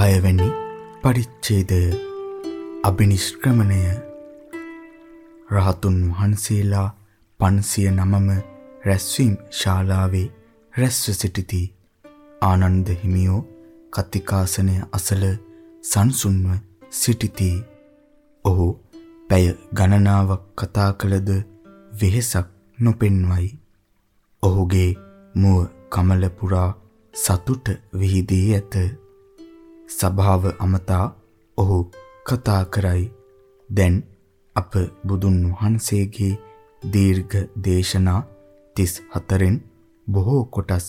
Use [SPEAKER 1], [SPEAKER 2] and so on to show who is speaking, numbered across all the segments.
[SPEAKER 1] හයවැනි පරිච්ඡේදය අබිනිෂ්ක්‍රමණය රහතුන් වහන්සේලා 509ම රැස්වීම් ශාලාවේ රැස්ව සිටිති. ආනන්ද හිමියෝ කතිකාසනය අසල සංසුන්ව සිටිති. ඔහු පැය ගණනාවක් කතා කළද වෙහෙසක් නොපෙන්වයි. ඔහුගේ මුව කමල පුරා සතුට විහිදී ඇත. සභාව අමතා ඔහු කතා කරයි. දැන් අප බුදුන් වහන්සේගේ දීර්ඝ දේශනා 34න් බොහෝ කොටස්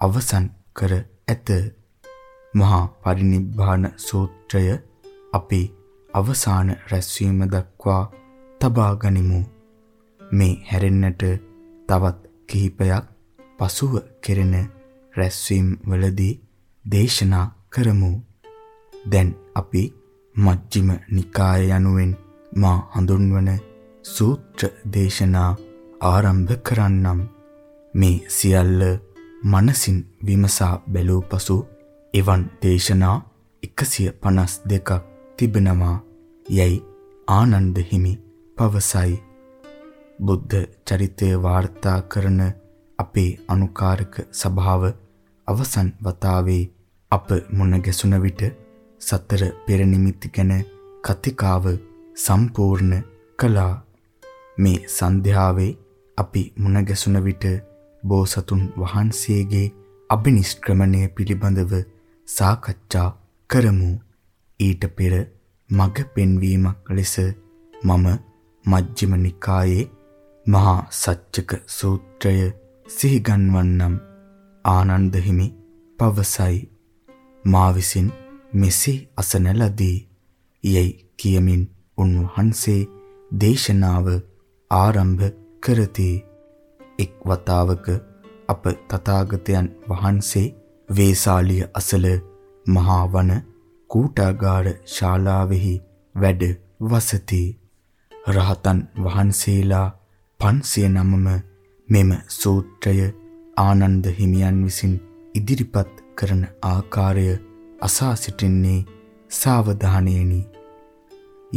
[SPEAKER 1] අවසන් කර ඇත. මහා පරිනිබ්බාන සූත්‍රය අපි අවසාන රැස්වීම දක්වා තබා ගනිමු. මේ හැරෙන්නට තවත් කිහිපයක් පසුව කෙරෙන රැස්වීම් වලදී දේශනා කරමු. දැන් අපි මජ්ක්‍ධිම නිකාය යනුවෙන් මා හඳුන්වන සූත්‍ර දේශනා ආරම්භ කරන්නම්. මේ සියල්ල මනසින් විමසා බැලූ පසු එවන් දේශනා 152ක් තිබෙනවා යයි ආනන්ද හිමි පවසයි. බුද්ධ චරිතය වාර්තා කරන අපේ අනුකාරක සභාව අවසන් වතාවේ අප මුණ ගැසුණ විට සතර පෙර නිමිති ගැන කතිකාව සම්පූර්ණ කළා. මේ සන්ධ්‍යාවේ අපි මුණ ගැසුණ විට බෝසතුන් වහන්සේගේ අභිනිෂ්ක්‍රමණය පිළිබඳව සාකච්ඡා කරමු. ඊට පෙර මග පෙන්වීමක් ලෙස මම මජ්ක්‍ධිම නිකායේ මහා සච්චක සූත්‍රය සිහිගන්වන්නම් ආනන්ද හිමි පවසයි මා විසින් මෙසේ අසන ලදී යයි කියමින් උන්වහන්සේ දේශනාව ආරම්භ කරති. එක් වතාවක අප තථාගතයන් වහන්සේ වේසාලිය අසල මහා වන කූටාගාර ශාලාවෙහි වැඩ වසති. රහතන් වහන්සේලා 509ම මෙම සූත්‍රය ආනන්ද හිමියන් විසින් ඉදිරිපත් කරන ආකාරය අසා සිටින්නේ සාවධානයෙනි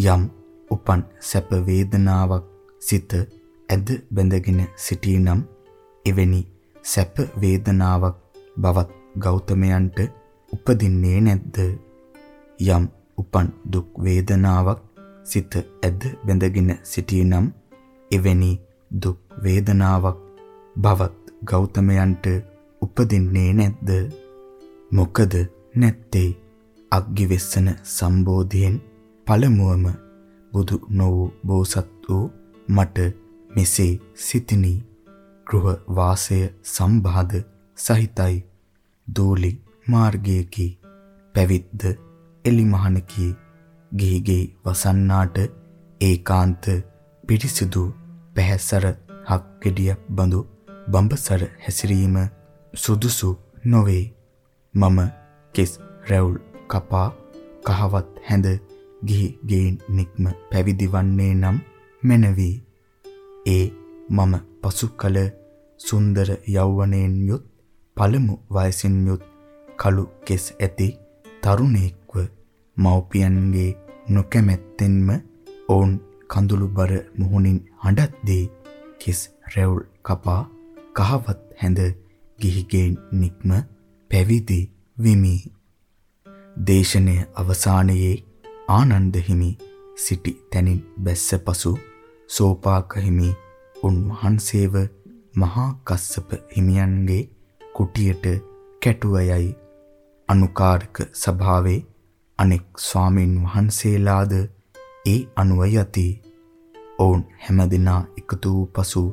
[SPEAKER 1] යම් උපන් සැප වේදනාවක් සිත ඇද බැඳගෙන සිටීනම් එවැනි සැප වේදනාවක් බවත් ගෞතමයන්ට උපදින්නේ නැද්ද යම් උපන් දුක් වේදනාවක් සිත ඇද බැඳගෙන සිටීනම් එවැනි දුක් වේදනාවක් බවත් ගෞතමයන්ට උපදින්නේ නැද්ද? මොකද නැත්තේ අග්ගිවෙස්සන සම්බෝධියෙන් පළමුවම බුදු නො වූ බෝසත් වූ මට මෙසේ සිතිනි. ගෘහ වාසය සම්බාධ සහිතයි. දූලි මාර්ගයේකි. පැවිද්ද එලිමහනකි. ගිහිගේ වසන්නාට ඒකාන්ත පිරිසිදු පැහැසර හක් ගෙඩියක් බඳු බඹසර හැසිරීම සුදුසු නොවේ. මම කෙස් රැවුල් කපා කහවත් හැඳ ගිහි ගෙයින් නික්ම පැවිදි වන්නේ නම් මැනවි. ඒ මම පසු කල සුන්දර යෞවනයෙන් යුත් පළමු වයසින් යුත් කළු කෙස් ඇති තරුණෙක්ව මව්පියන්ගේ නොකැමැත්තෙන්ම ඔවුන් කඳුළුබර මුහුණින් හඬද්දී කිස් රැවුල් කපා කහවත් හැඳ ගිහිගෙන් නික්ම පැවිදි විමි. දේශනය අවසානයේ ආනන්ද හිමි සිටි තැනින් බැස්ස පසු සෝපාක හිමි උන්වහන්සේව මහා කස්සප හිමියන්ගේ කුටියට කැටුවයයි අනුකාරක සභාවේ අනෙක් ස්වාමින් වහන්සේලාද ඒ අනුව යති. ඔවුන් හැමදිනා එකතු වූ පසු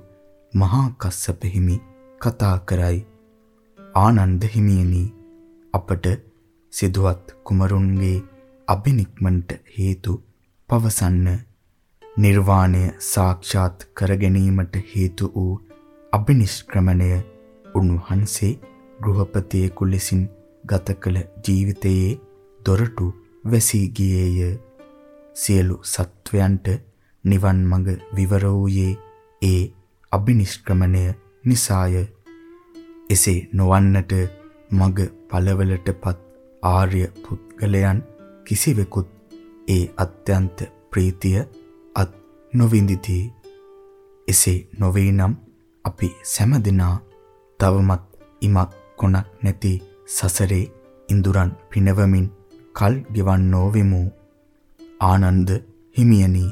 [SPEAKER 1] මහා කස්සප හිමි කතා කරයි. ආනන්ද හිමියනි අපට සිදුවත් කුමරුන්ගේ අබිනික්මන්ට හේතු පවසන්න නිර්වාණය සාක්ෂාත් කර ගැනීමට හේතු වූ අබිනිෂ්ක්‍රමණය උන්වහන්සේ ගෘහපතියෙකු ලෙසින් ගත කළ ජීවිතයේ දොරටු වැසී ගියේය සියලු සත්වයන්ට නිවන් මඟ විවර වූයේ ඒ අබිනිෂ්ක්‍රමණය නිසාය. එසේ නොවන්නට මඟ පළවලටපත් ආර්ය පුද්ගලයන් කිසිවෙකුත් ඒ අත්‍යන්ත ප්‍රීතිය අත් නොවිඳිති. එසේ නොවේ නම් අපි සෑමදිනා තවමත් ඉමක් කොනක් නැති සසරේ ඉඳුරන් පිනවමින් කල් ගෙවන්නෝ වෙමු. ආනන්ද හිමියනි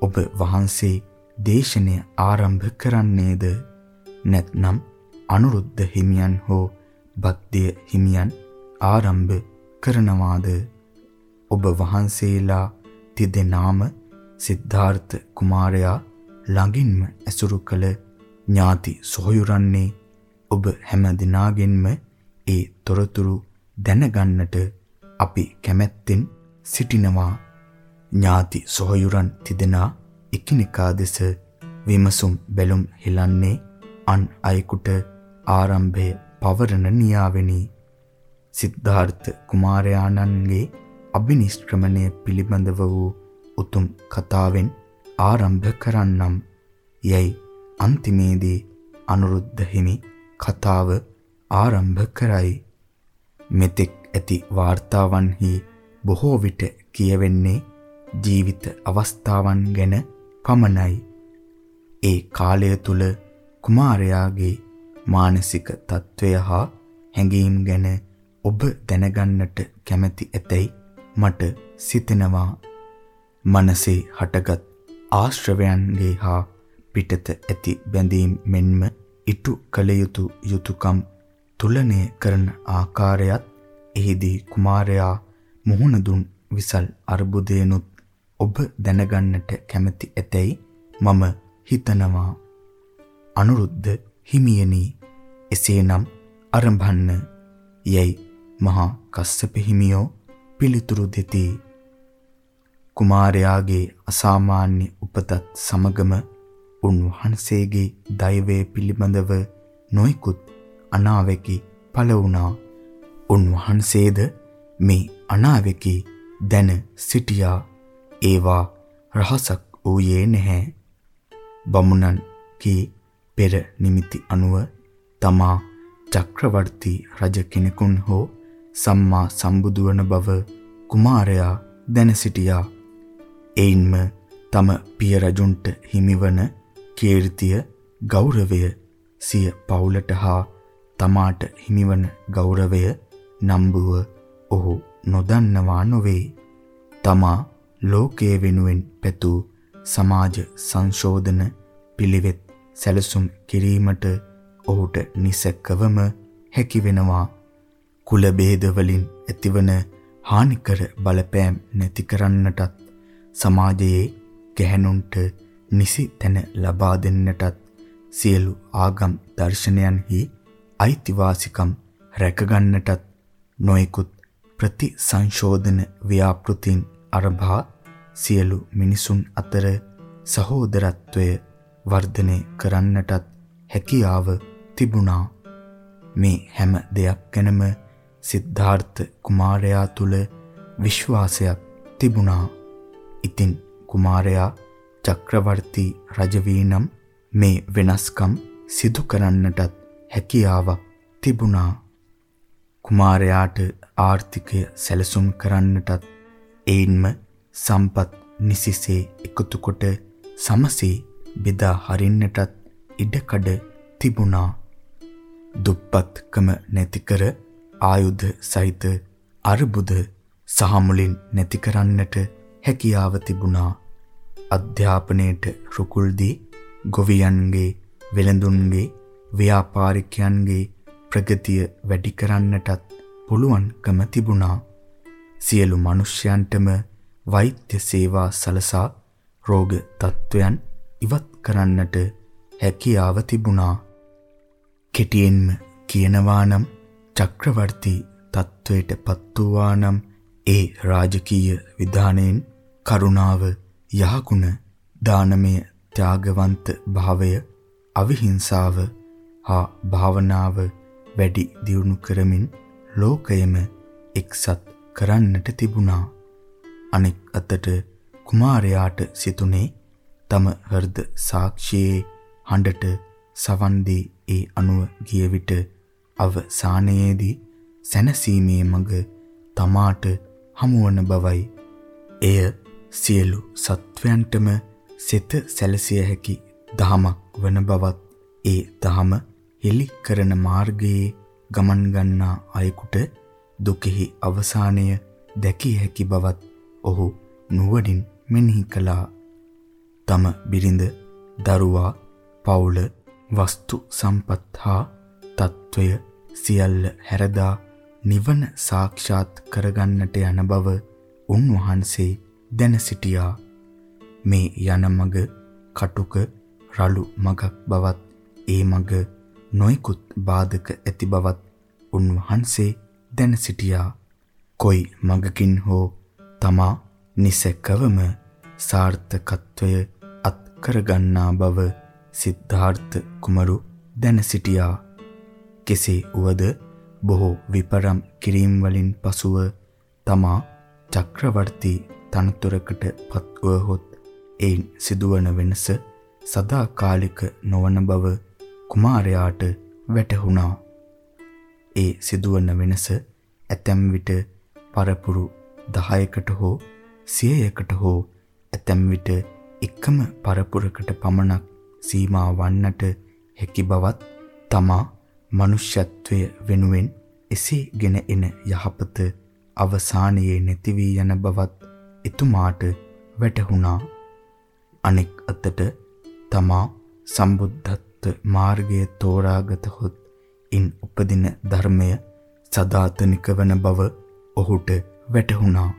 [SPEAKER 1] ඔබ වහන්සේ දේශනය ආරම්භ කරන්නේද නැත්නම් අනුරුද්ධ හිමියන් හෝ භක්තිය හිමියන් ආරම්භ කරනවාද? ඔබ වහන්සේලා තිදෙනාම සිද්ධාර්ථ කුමාරයා ළඟින්ම ඇසුරු කළ ඥාති සොහොයුරන්නේ ඔබ හැම දිනාගෙන්ම ඒ තොරතුරු දැනගන්නට අපි කැමැත්තෙන් සිටිනවා. ඥාති සොහොයුරන් තිදෙනා එකිනෙකා දෙස විමසුම් බැලුම් හෙලන්නේ අන් අයෙකුට ආරම්භය පවරන නියාවෙනි. සිද්ධාර්ථ කුමාරයාණන්ගේ අභිනිෂ්ක්‍රමණය පිළිබඳව වූ උතුම් කතාවෙන් ආරම්භ කරන්නම්. යයි අන්තිමේදී අනුරුද්ධ හිමි කතාව ආරම්භ කරයි. මෙතෙක් ඇති වාර්තාවන්හි බොහෝ විට කියවෙන්නේ ජීවිත අවස්ථාවන් ගැන පමණයි. ඒ කාලය තුල කුමාරයාගේ මානසික తත්වය හා හැඟීම් ගැන ඔබ දැනගන්නට කැමැති ඇතැයි මට සිතෙනවා. මනසේ හටගත් ආශ්‍රවයන්ගේ හා පිටත ඇති බැඳීම් මෙන්ම ඉටු කළ යුතු යුතුයකම් තුලනය කරන ආකාරයත් එහිදී කුමාරයා මුහුණ දුන් විසල් අර්බුදයනුත් ඔබ දැනගන්නට කැමැති ඇතැයි මම හිතනවා. අනුරුද්ධ හිමියනි එසේනම් අරඹන්න යයි මහා කස්සප හිමියෝ පිළිතුරු දෙති කුමාරයාගේ අසාමාන්‍ය උපතත් සමගම උන්වහන්සේගේ දෛවයේ පිළිබඳව නොයිකුත් අනාවැකි පළ වුණා. උන්වහන්සේද මේ අනාවැකි දැන සිටියා. ඒවා රහසක් වූයේ නැහැ. බමුණන් කී පෙර නිමිති අනුව තමා චක්‍රවර්ති රජ කෙනෙකුන් හෝ සම්මා සම්බුදු වන බව කුමාරයා දැන සිටියා. එයින්ම තම පිය රජුන්ට හිමිවන කීර්තිය ගෞරවය සිය පවුලට හා තමාට හිමිවන ගෞරවය නම්බුව ඔහු නොදන්නවා නොවේ. තමා ලෝකයේ වෙනුවෙන් පැතූ සමාජ සංශෝධන පිළිවෙත් සැලසුම් කිරීමට ඔහුට නිසැකවම හැකි වෙනවා. කුල ભેද වලින් ඇතිවන හානිකර බලපෑම් නැති කරන්නටත් සමාජයේ ගැහැණුන්ට නිසි තැන ලබා දෙන්නටත් සියලු ආගම් දර්ශනයන්හි අයිතිවාසිකම් රැකගන්නටත් නොයෙකුත් ප්‍රතිසංශෝධන ව්‍යාපෘතීන් අරභා සියලු මිනිසුන් අතර සහෝදරත්වය වර්ධනය කරන්නටත් හැකියාව තිබුණා මේ හැම දෙයක් ගැනම සිද්ධාර්ථ කුමාරයා තුල විශ්වාසයක් තිබුණා ඉතින් කුමාරයා චක්‍රවර්ති රජ වීනම් මේ වෙනස්කම් සිදු කරන්නටත් හැකියාවක් තිබුණා. කුමාරයාට ආර්ථිකය සැලසුම් කරන්නටත් ඒන්ම සම්පත් නිසිසේ එකතු කොට සමසේ බෙදා හරින්නටත් ඉඩකඩ තිබුණා. දුප්පත්කම නැති කර ආයුධ සහිත අර්බුද සහ මුලින් නැති කරන්නට හැකියාව තිබුණා. අධ්‍යාපනයේට රුකුල් දී ගොවියන්ගේ වෙළඳුන්ගේ ව්‍යාපාරිකයන්ගේ ප්‍රගතිය වැඩි කරන්නටත් පුළුවන්කම තිබුණා. සියලු මිනිසයන්ටම වෛද්‍ය සේවා සලසා රෝග තත්වයන් ඉවත් කරන්නට හැකියාව තිබුණා. කෙටියෙන්ම කියනවා නම් චක්‍රවර්ති තත්වයට පත් වූවා නම් ඒ රාජකීය විධානයෙන් කරුණාව යහගුණ දානමය ත්‍යාගවන්ත භාවය අවිහිංසාව හා භාවනාව වැඩි දියුණු කරමින් ලෝකයම එක්සත් කරන්නට තිබුණා අනෙක් අතට කුමාරයාට සිතුනේ තම හෘද සාක්ෂියේ හඬට සවන් දී ඒ අනුව ගිය විට අවසානයේදී සැනසීමේ මඟ තමාට හමුවන බවයි. එය සියලු සත්වයන්ටම සිත සැලසිය හැකි දහමක් වන බවත් ඒ දහම හෙලි කරන මාර්ගයේ ගමන් ගන්නා අයෙකුට දුකෙහි අවසානය දැකිය හැකි බවත් ඔහු නුවණින් මෙනෙහි කළා. තම බිරිඳ, දරුවා, පවුල, වස්තු සම්පත් හා తত্ত্বය සියල්ල හැරදා නිවන සාක්ෂාත් කරගන්නට යන බව උන්වහන්සේ දැන සිටියා. මේ යන මඟ කටුක රළු මඟක් බවත් ඒ මඟ නොයිකුත් බාධක ඇති බවත් උන්වහන්සේ දැන සිටියා. කොයි මඟකින් හෝ තමා නිසකවම සාර්ථකත්වය කරගන්නා බව සිද්ධාර්ථ කුමරු දැන සිටියා. කෙසේ වුවද බොහෝ විපරම් කිරීම් වලින් පසුව තමා චක්‍රවර්ති තනතුරකට පත්වහොත් එයින් සිදුවන වෙනස සදාකාලික නොවන බව කුමාරයාට වැටහුණා. ඒ සිදුවන වෙනස ඇතැම් විට පරපුරු 10කට හෝ 100කට හෝ ඇතැම් විට එකම පරපුරකට පමණක් සීමා වන්නට හැකි බවත් තමා මනුෂ්‍යත්වය වෙනුවෙන් එසේගෙන එන යහපත අවසානයේ නැති වී යන බවත් එතුමාට වැටහුණා. අනෙක් අතට තමා සම්බුද්ධත්ව මාර්ගය තෝරාගත හොත් ඉන් උපදින ධර්මය සදාතනික වන බව ඔහුට වැටහුණා.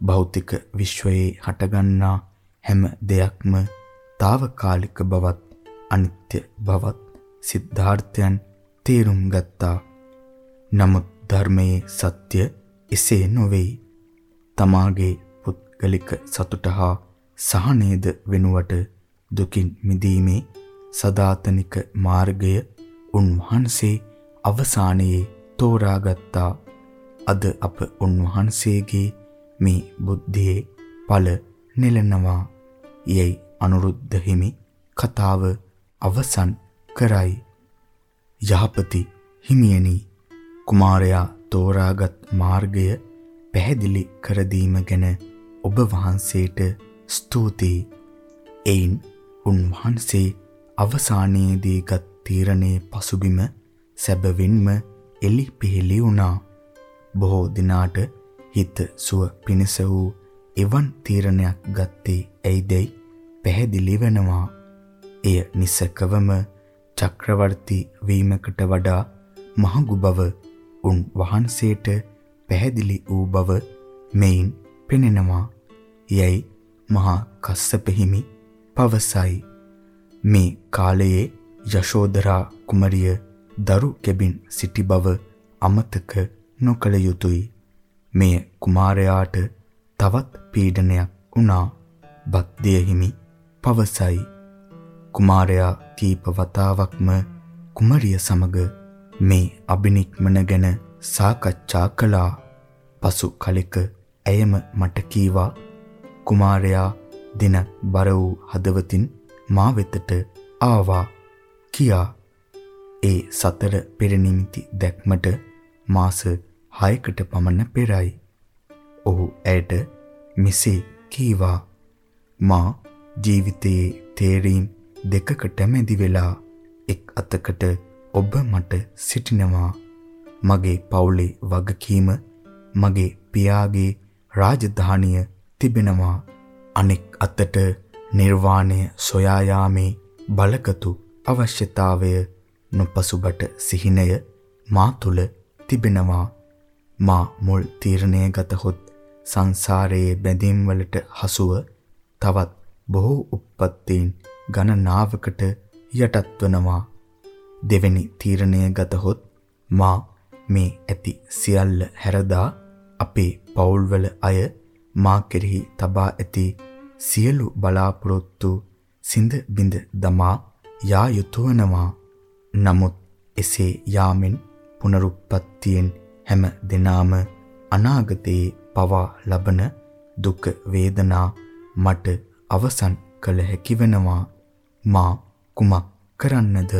[SPEAKER 1] භෞතික විශ්වයේ හටගන්නා හැම දෙයක්ම తాවකාලික බවත් අනිත්‍ය බවත් සිද්ධාර්ථයන් තේරුම් ගත්තා. නමුත් ධර්මයේ සත්‍ය එසේ නොවේයි. තමාගේ පුද්ගලික සතුට හා සහනේද වෙනුවට දුකින් මිදීමේ සදාතනික මාර්ගය උන්වහන්සේ අවසානයේ තෝරාගත්තා. අද අප උන්වහන්සේගේ මේ බුද්ධියේ ඵල නෙලනවා. යයි අනුරුද්ධ හිමි කතාව අවසන් කරයි. යහපති හිමියනි කුමාරයා තෝරාගත් මාර්ගය පැහැදිලි කර දීම ගැන ඔබ වහන්සේට ස්තුතියි. එයින් උන්වහන්සේ අවසානයේදී ගත් තීරණයේ පසුබිම සැබවින්ම එලි පිහෙලි වුණා. බොහෝ දිනාට හිත සුව පිණිස වූ එවන් තීරණයක් ගත්තේ ඇයිදයි පැහැදිලි වෙනවා. එය නිසකවම චක්‍රවර්ති වීමකට වඩා මහඟු බව උන් වහන්සේට පැහැදිලි වූ බව මෙයින් පෙනෙනවා. යයි මහා කස්සප හිමි පවසයි. මේ කාලයේ යශෝදරා කුමරිය දරු කැබින් සිටි බව අමතක නොකළ යුතුය. මෙය කුමාරයාට තවත් පීඩනයක් වුණා. බක්දිය හිමි පවසයි. කුමාරයා කීප වතාවක්ම කුමරිය සමග මේ අබිනික්මන ගැන සාකච්ඡා කළා. පසු කලෙක ඇයම මට කීවා කුමාරයා දින බර වූ හදවතින් මා වෙතට ආවා කියා ඒ සතර පෙරනිමිති දැක්මට මාස 6කට පමණ පෙරයි. ඔහු ඇයට මෙසේ කීවා. මා ජීවිතයේ තේරීම් දෙකකට මැදි වෙලා එක් අතකට ඔබ මට සිටිනවා. මගේ පවුලේ වගකීම මගේ පියාගේ රාජධානිය තිබෙනවා. අනෙක් අතට නිර්වාණය සොයා යාමේ බලකතු අවශ්‍යතාවය නොපසුබට සිහිනය මා තුල තිබෙනවා. මා මුල් තීරණය ගතහොත් සංසාරයේ බැඳීම් වලට හසුව තවත් බොහෝ උප්පත්තීන් ගණනාවකට යටත් වනවා. දෙවෙනි තීරණය ගතහොත් මා මේ ඇති සියල්ල හැරදා අපේ පවුල්වල අය මා කෙරෙහි තබා ඇති සියලු බලාපොරොත්තු සිඳ බිඳ දමා යා යුතු වෙනවා. නමුත් එසේ යාමෙන් පුනරුත්පත්තියෙන් හැම දිනාම අනාගතයේ පවා ලබන දුක් වේදනා මට අවසන් කළ හැකි වෙනවා. මා කුමක් කරන්නද?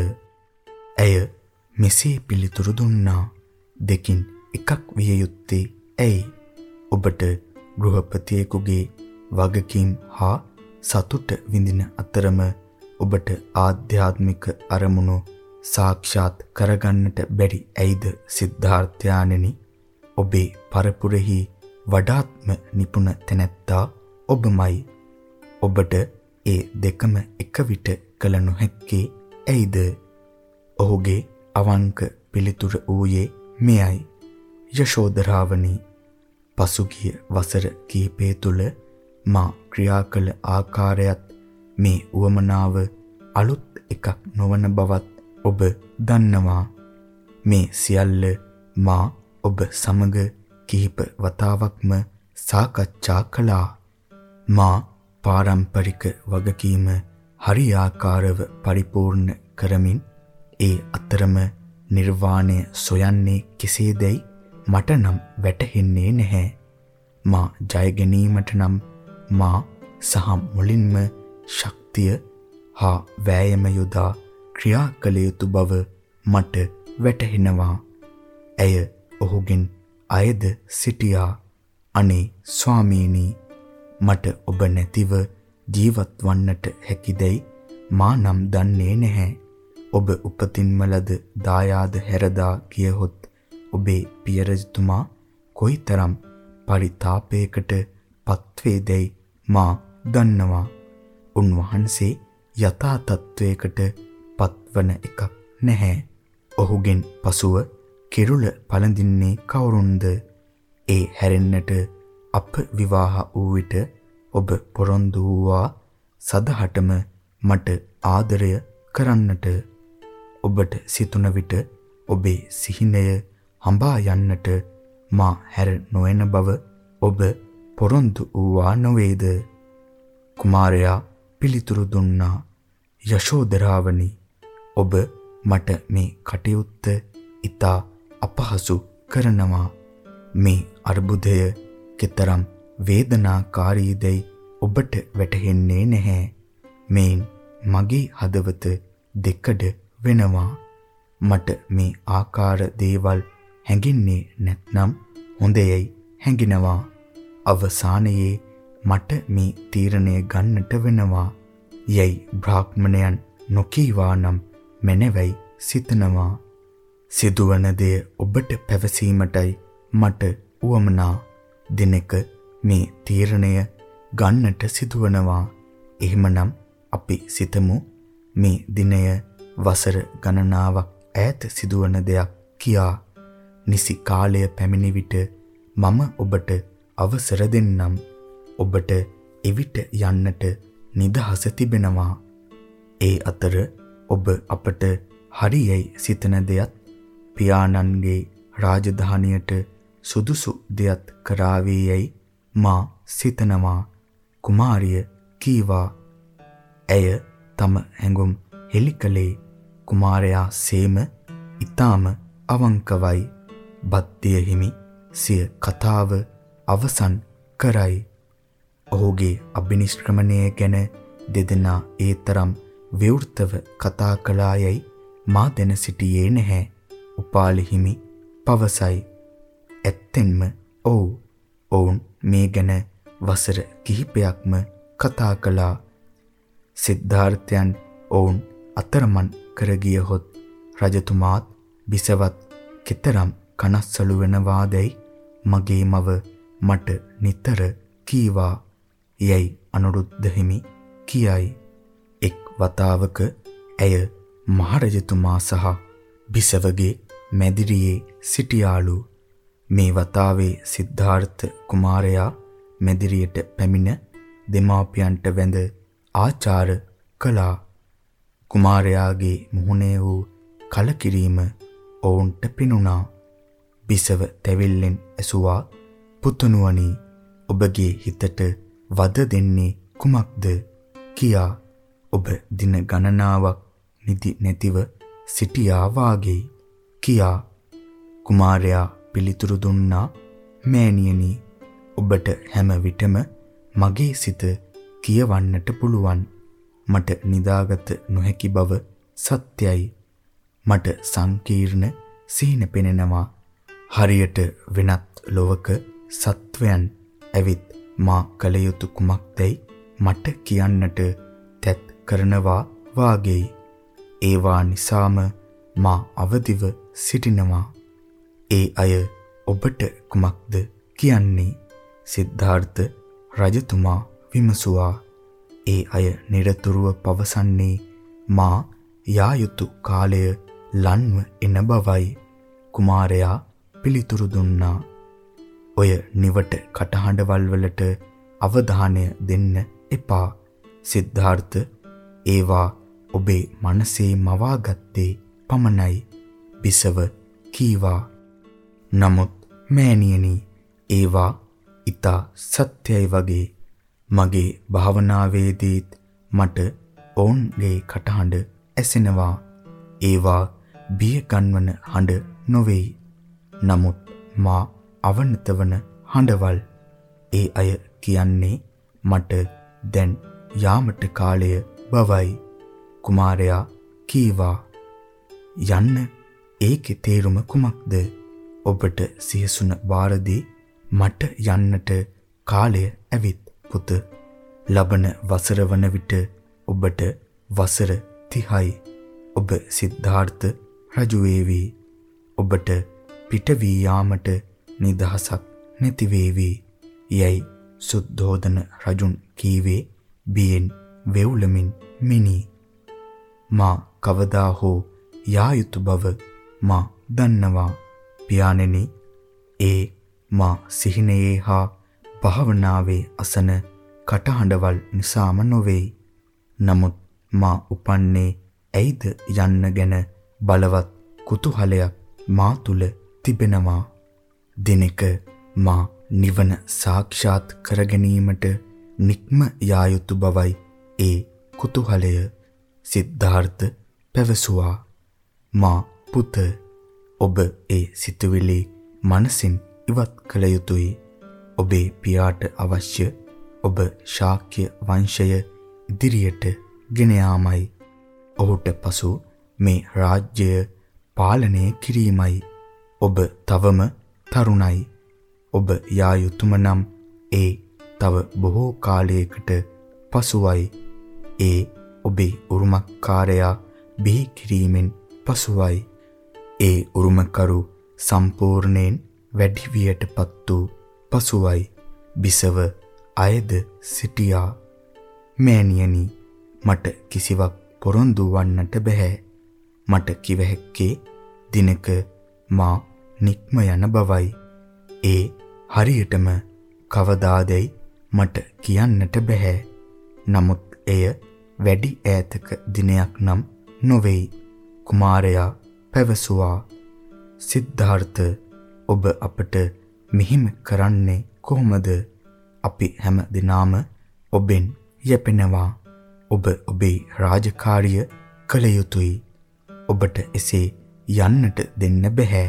[SPEAKER 1] ඇය මෙසේ පිළිතුරු දුන්නා. දෙකින් එකක් විය යුත්තේ ඇයි ඔබට ගෘහපතියෙකුගේ වගකීම් හා සතුට විඳින අතරම ඔබට ආධ්‍යාත්මික අරමුණු සාක්ෂාත් කරගන්නට බැරි ඇයිද සිද්ධාර්ථයාණෙනි ඔබේ පරපුරෙහි වඩාත්ම නිපුණ තැනැත්තා ඔබමයි. ඔබට ඒ දෙකම එක විට කළ නොහැක්කේ ඇයිද? ඔහුගේ අවංක පිළිතුර ඌයේ මෙයයි. යශෝදරාවනි පසුගිය වසර කිහිපය තුළ මා ක්‍රියා කළ ආකාරයත් මේ උවමනාව අලුත් එකක් නොවන බවත් ඔබ දන්නවා. මේ සියල්ල මා ඔබ සමග කිහිප වතාවක්ම සාකච්ඡා කළා මා පාරම්පරික වගකීම හරියාකාරව පරිපූර්ණ කරමින් ඒ අතරම නිර්වාණය සොයන්නේ කෙසේදයි මට නම් වැටහෙන්නේ නැහැ. මා ජය ගැනීමට නම් මා සහ මුලින්ම ශක්තිය හා වෑයම යොදා ක්‍රියා කළ යුතු බව මට වැටහෙනවා. ඇය ඔහුගෙන් අයද සිටියා. අනේ ස්වාමීනි මට ඔබ නැතිව ජීවත් වන්නට හැකිදයි මා නම් දන්නේ නැහැ. ඔබ උපතින්ම ලද දායාද හැරදා කියහොත් ඔබේ පියරජතුමා කොයිතරම් පරිතාපයකට පත්වේදයි මා දන්නවා. උන්වහන්සේ යථා තත්වයකට පත්වන එකක් නැහැ. ඔහුගෙන් පසුව කිරුළ පළඳින්නේ කවුරුන්ද? ඒ හැරෙන්නට අප විවාහ වූ විට ඔබ පොරොන්දු වූවා. සදහටම මට ආදරය කරන්නට. ඔබට සිතුන විට ඔබේ සිහිනය හඹා යන්නට මා හැර නොයන බව ඔබ පොරොන්දු වූවා නොවේද? කුමාරයා පිළිතුරු දුන්නා. යශෝදරාවනි ඔබ මට මේ කටයුත්ත ඊතා අපහසු කරනවා. මේ අර්බුදය කෙතරම් වේදනාකාරීදයි ඔබට වැටහෙන්නේ නැහැ. මේන් මගේ හදවත දෙකඩ වෙනවා. මට මේ ආකාර දේවල් හැඟින්නේ නැත්නම් හොඳයයි හැඟිනවා. අවසානයේ මට මේ තීරණය ගන්නට වෙනවා. යයි බ්‍රාහ්මණයන් නොකීවා නම් මැනවයි සිතනවා. සිදුවන දෙය ඔබට පැවසීමටයි මට උවමනා දිනක මේ තීරණය ගන්නට සිදුවනවා. එහෙමනම් අපි සිතමු මේ දිනය වසර ගණනාවක් ඈත සිදුවන දෙයක් කියා. නිසි කාලය පැමිණි විට මම ඔබට අවසර දෙන්නම්. ඔබට එවිට යන්නට නිදහස තිබෙනවා. ඒ අතර ඔබ අපට හරියයි සිතන දෙයක් පියාණන්ගේ රාජධානියට සුදුසු දෙයක් කරාවේ යයි මා සිතනවා. කුමාරිය කීවා ඇය තම හැඟුම් හෙලිකලේ කුමාරයා සේම ඊටාම අවංකවයි. බද්දිය හිමි සිය කතාව අවසන් කරයි. ඔහුගේ අභිනිෂ්ක්‍රමණය ගැන දෙදෙනා ඒතරම් විවෘතව කතා කළායයි මා දැන සිටියේ නැහැ. උපාලි හිමි පවසයි. ඇත්තෙන්ම ඔව්. ඔවුන් මේ ගැන වසර කිහිපයක්ම කතා කළා. සිද්ධාර්ථයන් ඔවුන් අතරමන් කර ගියහොත් රජතුමාත් බිසවත් කෙතරම් කනස්සලු වෙනවාදැයි මගේ මව මට නිතර කීවා. යයි අනුරුද්ධ හිමි කියයි. එක් වතාවක ඇය මහරජතුමා සහ බිසවගේ මැදිරියේ සිටියාලු. මේ වතාවේ සිද්ධාර්ථ කුමාරයා මැදිරියට පැමිණ දෙමාපියන්ට වැඳ ආචාර කළා. කුමාරයාගේ මුහුණේ වූ කලකිරීම ඔවුන්ට පිනුණා. බිසව තැවිල්ලෙන් ඇසුවා පුතුණුවනි ඔබගේ හිතට වද දෙන්නේ කුමක්ද කියා ඔබ දින ගණනාවක් නිදි නැතිව සිටියා වාගේ කියා කුමාරයා පිළිතුරු දුන්නා මෑණියනි ඔබට හැම විටම මගේ සිත කියවන්නට පුළුවන්. මට නිදාගත නොහැකි බව සත්‍යයි. මට සංකීර්ණ සීන පෙනෙනවා. හරියට වෙනත් ලොවක සත්වයන් ඇවිත් මා කල යුතු කුමක්දයි මට කියන්නට තැත් කරනවා වාගේයි. ඒවා නිසාම මා අවදිව සිටිනවා. ඒ අය ඔබට කුමක්ද කියන්නේ? සිද්ධාර්ථ රජතුමා විමසුවා. ඒ අය নিরතුරුව පවසන්නේ මා යා යුතු කාලය ලන්ව එන බවයි. කුමාරයා පිළිතුරු දුන්නා. ඔය නිවට කටහඬවල් වලට අවධානය දෙන්න එපා. සිද්ධාර්ථ ඒවා ඔබේ මනසේ මවාගත්තේ පමණයි. බිසව කීවා. නමුත් මෑණියනි ඒවා ඊතා සත්‍යයි වගේ මගේ භාවනාවේදීත් මට ඔවුන්ගේ කටහඬ ඇසෙනවා. ඒවා බිය ගන්වන හඬ නොවේයි. නමුත් මා අවනතවන හඬවල් ඒ අය කියන්නේ මට දැන් යාමට කාලය බවයි. කුමාරයා කීවා යන්න ඒකේ තේරුම කුමක්ද? ඔබට සියසුන වාරදී මට යන්නට කාලය ඇවිත් පුත. ලබන වසර වන විට ඔබට වසර 30යි. ඔබ සිද්ධාර්ථ රජු වේවි. ඔබට පිට වී යාමට නිදහසක් නැති වේවි. යයි සුද්ධෝදන රජුන් කීවේ බියෙන් වෙවුලමින් මිනි. මා කවදා හෝ යා යුතු බව මා දන්නවා. පියාණෙනි ඒ මා සිහිනයේ හා භාවනාවේ අසන කටහඬවල් නිසාම නොවේයි. නමුත් මා උපන්නේ ඇයිද යන්න ගැන බලවත් කුතුහලයක් මා තුල තිබෙනවා. දිනක මා නිවන සාක්ෂාත් කර ගැනීමට නික්ම යා යුතු බවයි ඒ කුතුහලය සිද්ධාර්ථ පැවසුවා. මා පුත ඔබ ඒ සිතුවිලි මනසින් ඉවත් කළ යුතුයි. ඔබේ පියාට අවශ්‍ය ඔබ ශාක්‍ය වංශය ඉදිරියට ගෙන යාමයි. ඔහුට පසු මේ රාජ්‍යය පාලනය කිරීමයි. ඔබ තවම තරුණයි. ඔබ යා යුතුයම නම් ඒ තව බොහෝ කාලයකට පසුවයි. ඒ ඔබේ උරුමකාරයා බිහි කිරීමෙන් පසුවයි. ඒ උරුමකරු සම්පූර්ණයෙන් වැඩි වියටපත් වූ පසුවයි බිසව අයද සිටියා. මෑණියනි මට කිසිවක් පොරොන්දු වන්නට බෑ මට කිව හැක්කේ දිනක මා නික්ම යන බවයි. ඒ හරියටම කවදාදැයි මට කියන්නට බෑ නමුත් එය වැඩි ඈතක දිනයක් නම් නොවේයි. කුමාරයා පැවසුවා සිද්ධාර්ථ ඔබ අපට මෙහිම කරන්නේ කොහොමද? අපි හැම දිනාම ඔබෙන් යැපෙනවා. ඔබ ඔබේ රාජකාරිය කළ යුතුයි. ඔබට එසේ යන්නට දෙන්න බෑ.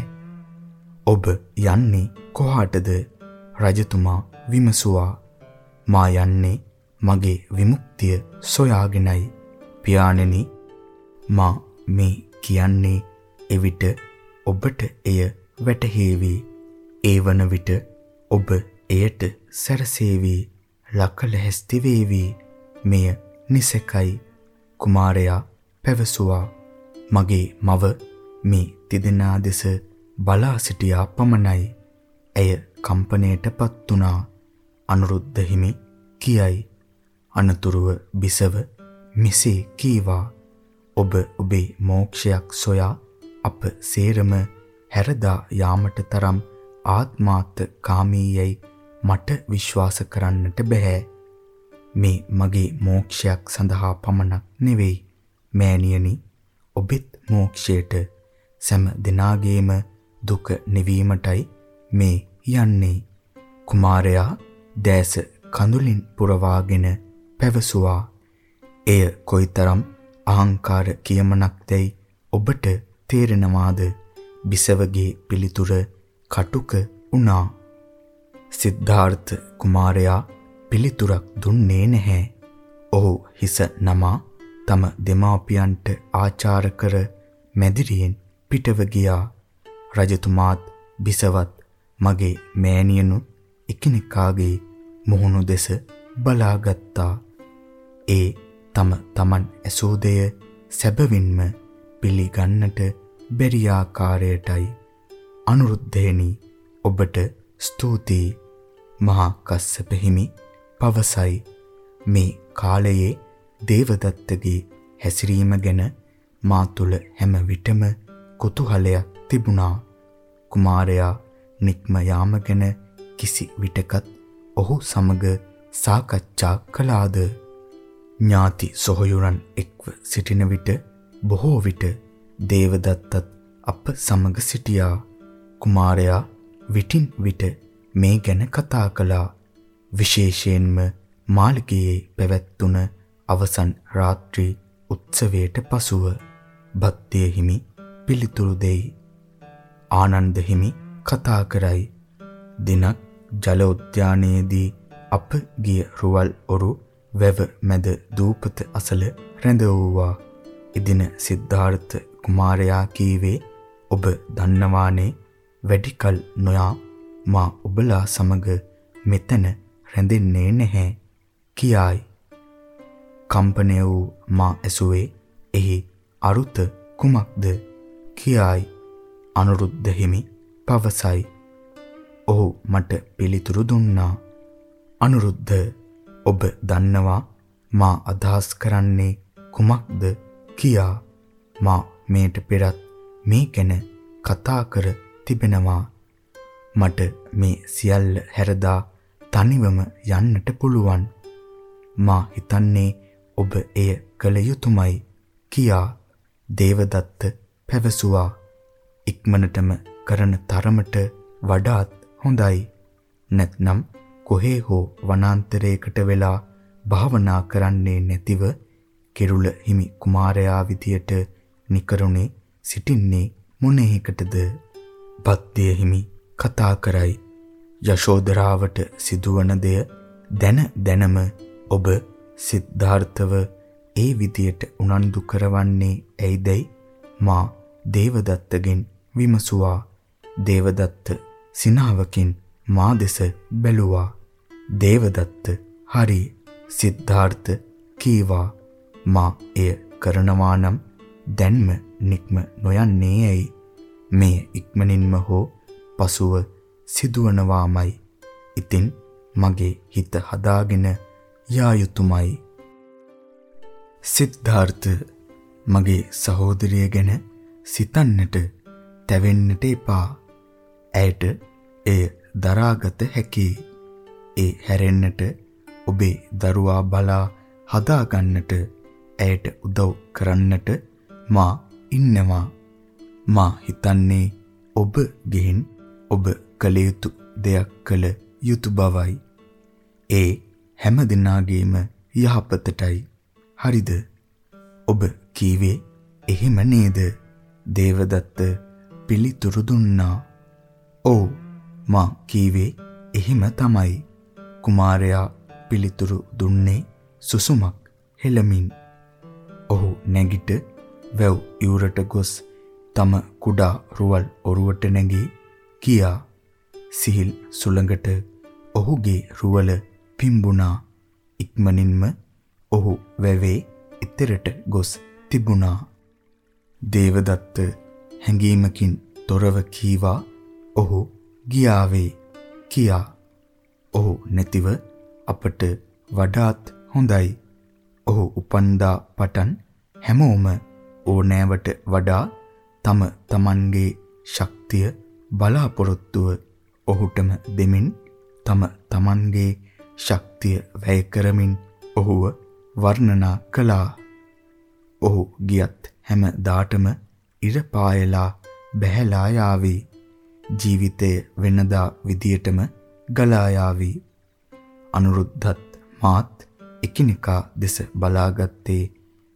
[SPEAKER 1] ඔබ යන්නේ කොහාටද? රජතුමා විමසුවා. මා යන්නේ මගේ විමුක්තිය සොයාගෙනයි. පියාණෙනි මා මේ කියන්නේ එවිට ඔබට එය වැටහේවි. ඒ වන විට ඔබ එයට සැරසේවි. ලකලැස්ති වේවි. මෙය නිසකයි. කුමාරයා පැවසුවා. මගේ මව මේ තිදෙනා දෙස බලා සිටියා පමණයි. ඇය කම්පණයටපත් වුණා. අනුරුද්ධ හිමි කියයි. අනතුරුව බිසව මෙසේ කීවා. ඔබ ඔබේ මෝක්ෂයක් සොයා අප සේරම හැරදා යාමට තරම් ආත්මාර්ථ කාමීයයි මට විශ්වාස කරන්නට බෑ. මේ මගේ මෝක්ෂයක් සඳහා පමණක් නෙවෙයි. මෑණියනි, ඔබෙත් මෝක්ෂයට සෑම දිනාගේම දුක නිවීමටයි මේ යන්නේ. කුමාරයා දැස කඳුලින් පුරවාගෙන පැවසුවා. එය කොයිතරම් අහංකාර කියමනක්දයි ඔබට තේරෙනවාද? බිසවගේ පිළිතුර කටුක වුණා. සිද්ධාර්ථ කුමාරයා පිළිතුරක් දුන්නේ නැහැ. ඔහු හිස නමා තම දෙමාපියන්ට ආචාර කර මැදිරියෙන් පිටව ගියා. රජතුමාත් බිසවත් මගේ මෑණියනු එකිනෙකාගේ මුහුණු දෙස බලාගත්තා. ඒ තම තමන් ඇසූ දෙය සැබවින්ම පිළිගන්නට බැරි ආකාරයටයි අනුරුද්ධේනි ඔබට ස්තුතියි. මහා කස්සප හිමි පවසයි. මේ කාලයේ දේවදත්තගේ හැසිරීම ගැන මා තුළ හැම විටම කුතුහලයක් තිබුණා. කුමාරයා නික්ම යාම ගැන කිසි විටකත් ඔහු සමග සාකච්ඡා කළාද? ඥාති සොහොයුරන් එක්ව සිටින විට බොහෝ විට දේවදත්තත් අප සමග සිටියා. කුමාරයා විටින් විට මේ ගැන කතා කළා. විශේෂයෙන්ම මාළිගයේ පැවැත්තුන අවසන් රාත්‍රී උත්සවයට පසුව භක්තිය හිමි පිළිතුරු දෙයි. ආනන්ද හිමි කතා කරයි. දිනක් ජල උද්‍යානයේදී අප ගිය රුවල් ඔරු වැව මැද දූපත අසල රැඳ වූවා. එදින සිද්ධාර්ථ කුමාරයා කීවේ ඔබ දන්නවානේ වැඩිකල් නොයා මා ඔබලා සමග මෙතන රැඳෙන්නේ නැහැ කියායි. කම්පණය වූ මා ඇසුවේ එහි අරුත කුමක්ද කියායි අනුරුද්ධ හිමි පවසයි. ඔහු මට පිළිතුරු දුන්නා. අනුරුද්ධ ඔබ දන්නවා මා අදහස් කරන්නේ කුමක්ද කියා මා මේට පෙරත් මේ ගැන කතා කර තිබෙනවා. මට මේ සියල්ල හැරදා තනිවම යන්නට පුළුවන්. මා හිතන්නේ ඔබ එය කළ යුතුයමයි කියා දේවදත්ත පැවසුවා. ඉක්මනටම කරන තරමට වඩාත් හොඳයි. නැත්නම් කොහේ හෝ වනාන්තරයකට වෙලා භාවනා කරන්නේ නැතිව කිරුළ හිමි කුමාරයා විදියට නිකරුණේ සිටින්නේ මොනේකටද? බද්දේ හිමි කතා කරයි. යශෝදරාවට සිදුවන දෙය දැන දැනම ඔබ සිද්ධාර්ථව ඒ විදියට උනන්දු කරවන්නේ ඇයිදයි මා දේවදත්තගෙන් විමසුවා. දේවදත්ත සිනාවකින් මා දෙස බැලුවා. දේවදත්ත හරි සිද්ධාර්ථ කීවා මා එය කරනවා නම් දැන්ම නික්ම නොයන්නේ ඇයි? මේ ඉක්මනින්ම හෝ පසුව සිදුවනවාමයි. ඉතින් මගේ හිත හදාගෙන යා යුතුයමයි සිද්ධාර්ථ මගේ සහෝදරිය ගැන සිතන්නට තැවෙන්නට එපා. ඇයට එය දරාගත හැකියි. ඒ හැරෙන්නට ඔබේ දරුවා බලා හදාගන්නට ඇයට උදව් කරන්නට මා ඉන්නවා. මා හිතන්නේ ඔබ ගෙහින් ඔබ කළ යුතු දෙයක් කළ යුතු බවයි. ඒ හැම දිනාගේම යහපතටයි. හරිද? ඔබ කීවේ එහෙම නේද? දේවදත්ත පිළිතුරු දුන්නා. "ඔව් මා කීවේ එහෙම තමයි." කුමාරයා පිළිතුරු දුන්නේ සුසුමක් හෙළමින්. ඔහු නැගිට වැව් ඉවුරට ගොස් තම කුඩා රුවල් ඔරුවට නැගී කියා සිහිල් සුළඟට ඔහුගේ රුවල පිම්බුණා. ඉක්මනින්ම ඔහු වැවේ ඉතරට ගොස් තිබුණා. දේවදත්ත හැඟීමකින් තොරව කීවා ඔහු ගියාවේ කියා. ඔහු නැතිව අපට වඩාත් හොඳයි. ඔහු උපන්දා පටන් හැමෝම ඕනෑවට වඩා තම තමන්ගේ ශක්තිය බලාපොරොත්තුව ඔහුටම දෙමින් තම තමන්ගේ ශක්තිය වැය කරමින් ඔහුව වර්ණනා කළා. ඔහු ගියත් හැම දාටම ඉර පායලා බැහැලා යාවි. ජීවිතය වෙනදා විදියටම ගලා යාවි. අනුරුද්ධත් මාත් එකිනෙකා දෙස බලාගත්තේ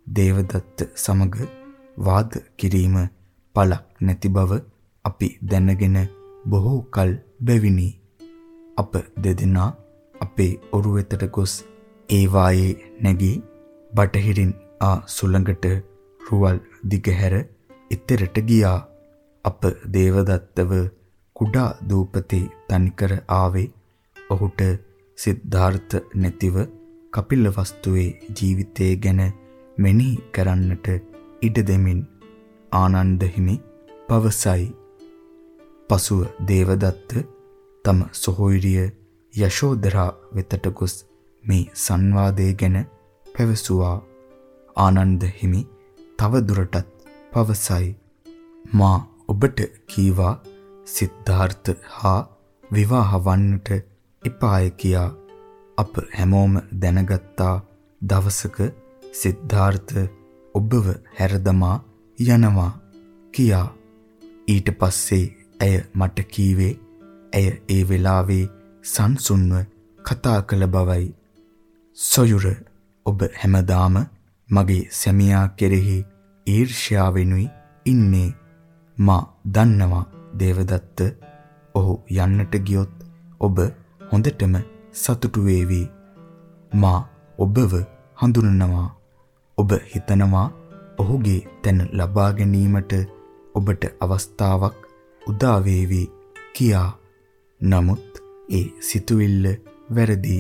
[SPEAKER 1] දේවදත්ත සමග වාද කිරීම පළක් නැති බව අපි දැනගෙන බොහෝ කල් බැවිනි. අප දෙදෙනා අපේ ඔරු වෙතට ගොස් ඒ වායේ නැගී බටහිරින් ආ සුළඟට රුවල් දිගහැර ඉතරට ගියා. අප දේවදත්තව කුඩා දූපතේ තනිකර ආවේ ඔහුට සිද්ධාර්ථ නැතිව කපිල වස්තුවේ ජීවිතය ගැන මෙනෙහි කරන්නට ඉඩ දෙමින් ආනන්ද හිමි පවසයි. පසුව දේවදත්ත තම සොහොයුරිය යශෝදරා වෙතට ගොස් මේ සංවාදය ගැන පැවසුවා. ආනන්ද හිමි තව දුරටත් පවසයි. මා ඔබට කීවා සිද්ධාර්ථ හා විවාහ වන්නට එපාය කියා අප හැමෝම දැනගත්තා දවසක සිද්ධාර්ථ ඔබව හැරදමා යනවා කියා. ඊට පස්සේ ඇය මට කීවේ ඇය ඒ වෙලාවේ සංසුන්ව කතා කළ බවයි. සොයුර ඔබ හැමදාම මගේ සැමියා කෙරෙහි ඊර්ෂ්‍යාවෙනුයි ඉන්නේ. මා දන්නවා දේවදත්ත ඔහු යන්නට ගියොත් ඔබ හොඳටම සතුටු වේවි. මා ඔබව හඳුනනවා. ඔබ හිතනවා ඔහුගේ තැන ලබා ගැනීමට ඔබට අවස්ථාවක් උදා වේවි කියා නමුත් ඒ සිතුවිල්ල වැරදි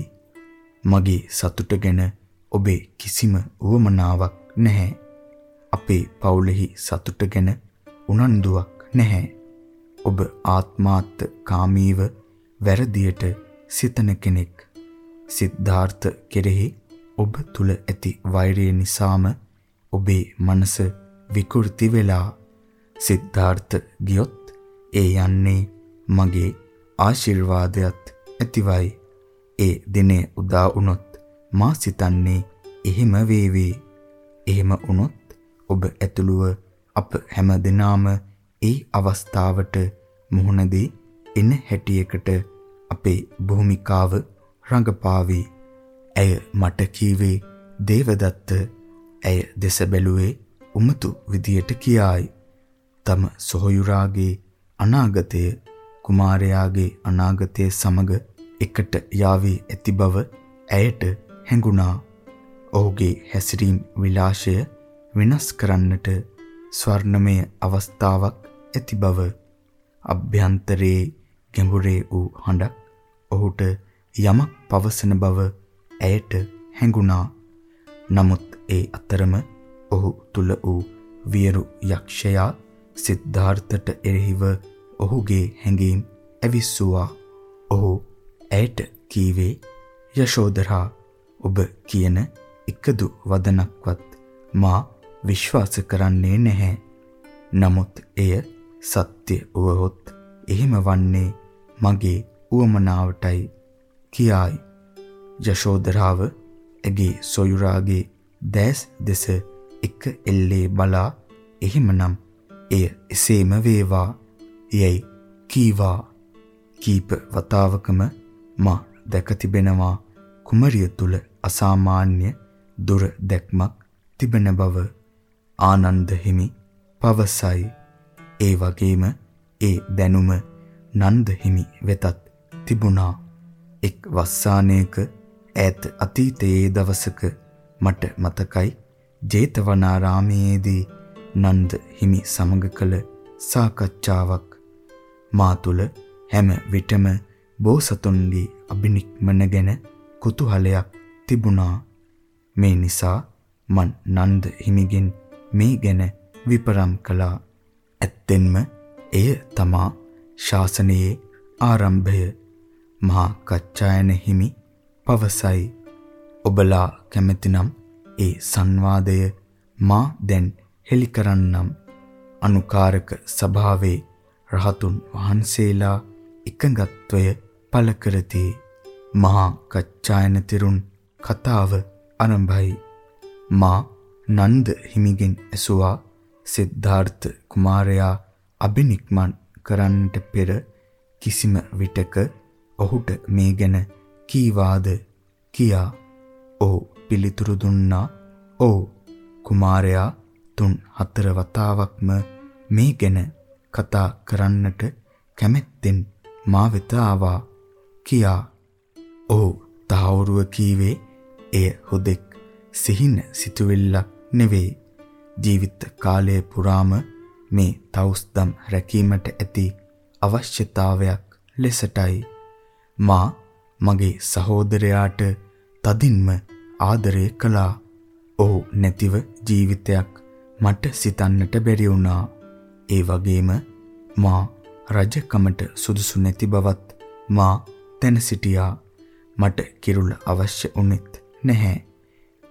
[SPEAKER 1] මගේ සතුට ගැන ඔබේ කිසිම උවමනාවක් නැහැ අපේ පවුලෙහි සතුට ගැන උනන්දුවක් නැහැ. ඔබ ආත්මාර්ථ කාමීව වැරදියට සිතන කෙනෙක්. සිද්ධාර්ථ කෙරෙහි ඔබ තුල ඇති වෛරය නිසාම ඔබේ මනස විකෘති වෙලා සිද්ධාර්ථ ගියොත් ඒ යන්නේ මගේ ආශිර්වාදයක් ඇතිවයි. ඒ දිනේ උදා වුණොත් මා සිතන්නේ එහෙම වේවි. එහෙම වුණොත් ඔබ ඇතුළුව අප හැම දිනාම ඒ අවස්ථාවට මුහුණ දී එන හැටියකට අපේ භූමිකාව රඟපාවි. ඇය මට කීවේ දේවදත්ත ඇය දෙස බැලුවේ උමතු විදියට කියායි. තම සොහොයුරාගේ අනාගතය කුමාරයාගේ අනාගතය සමග එකට යාවී ඇති බව ඇයට හැඟුණා. ඔහුගේ හැසිරීම් විලාශය වෙනස් කරන්නට ස්වර්ණමය අවස්ථාවක් ඇති බව අභ්‍යන්තරයේ ගැඹුරේ වූ හඬක් ඔහුට යමක් පවසන බව ඇයට හැඟුණා. නමුත් ඒ අතරම ඔහු තුල වූ වියරු යක්ෂයා සිද්ධාර්ථට එරෙහිව ඔහුගේ හැඟීම් ඇවිස්සුවා. ඔහු ඇයට කීවේ යශෝදරා ඔබ කියන එකදු වදනක්වත් මා විශ්වාස කරන්නේ නැහැ. නමුත් එය සත්‍ය වුවහොත් එහෙම වන්නේ මගේ උවමනාවටයි කියායි. යශෝදරාව ඇගේ සොයුරාගේ දැස් දෙස එක එල්ලේ බලා එහෙමනම් එය එසේම වේවා යයි කීවා කීප වතාවකම මා දැක තිබෙනවා කුමරිය තුල අසාමාන්‍ය දුර දැක්මක් තිබෙන බව ආනන්ද හිමි පවසයි. ඒ වගේම ඒ දැනුම නන්ද හිමි වෙතත් තිබුණා. එක් වස්සානයක ඈත අතීතයේ දවසක මට මතකයි. ජේතවනාරාමේදී නන්ද හිමි සමග කළ සාකච්ඡාවක්. මා තුල හැම විටම බෝසතුන්ගේ අබිනික්මන ගැන කුතුහලයක් තිබුණා. මේ නිසා මන් නන්ද හිමිගෙන් මේ ගැන විපරම් කළා. ඇත්තෙන්ම එය තමා ශාසනයේ ආරම්භය. මහා කච්චායන හිමි පවසයි. ඔබලා කැමැතිනම් ඒ සංවාදය මා දැන් හෙළි කරන්නම්. අනුකාරක සභාවේ රහතුන් වහන්සේලා එකඟත්වය පළ කරති. මහා කච්චායන තිරුන් කතාව ආරම්භයි. මා නන්ද හිමිගෙන් ඇසුවා සිද්ධාර්ථ කුමාරයා අබිනික්මන් කරන්නට පෙර කිසිම විටක ඔහුට මේ ගැන කීවාද? කියා. ඔහු පිළිතුරු දුන්නා. "ඔව් කුමාරයා තුන් හතර වතාවක්ම මේ ගැන කතා කරන්නට කැමැත්තෙන් මා වෙත ආවා" කියා. ඔහු තහවුරුව කීවේ එය හුදෙක් සිහින සිතුවිල්ලක් නෙවෙයි. ජීවිත කාලය පුරාම මේ තවුස්දම් රැකීමට ඇති අවශ්‍යතාවයක් ලෙසටයි. මා මගේ සහෝදරයාට තදින්ම ආදරය කළා. ඔහු නැතිව ජීවිතයක් මට සිතන්නට බැරි වුණා. ඒ වගේම මා රජකමට සුදුසු නැති බවත් මා දැන සිටියා. මට කිරුළ අවශ්‍ය වුනේත් නැහැ.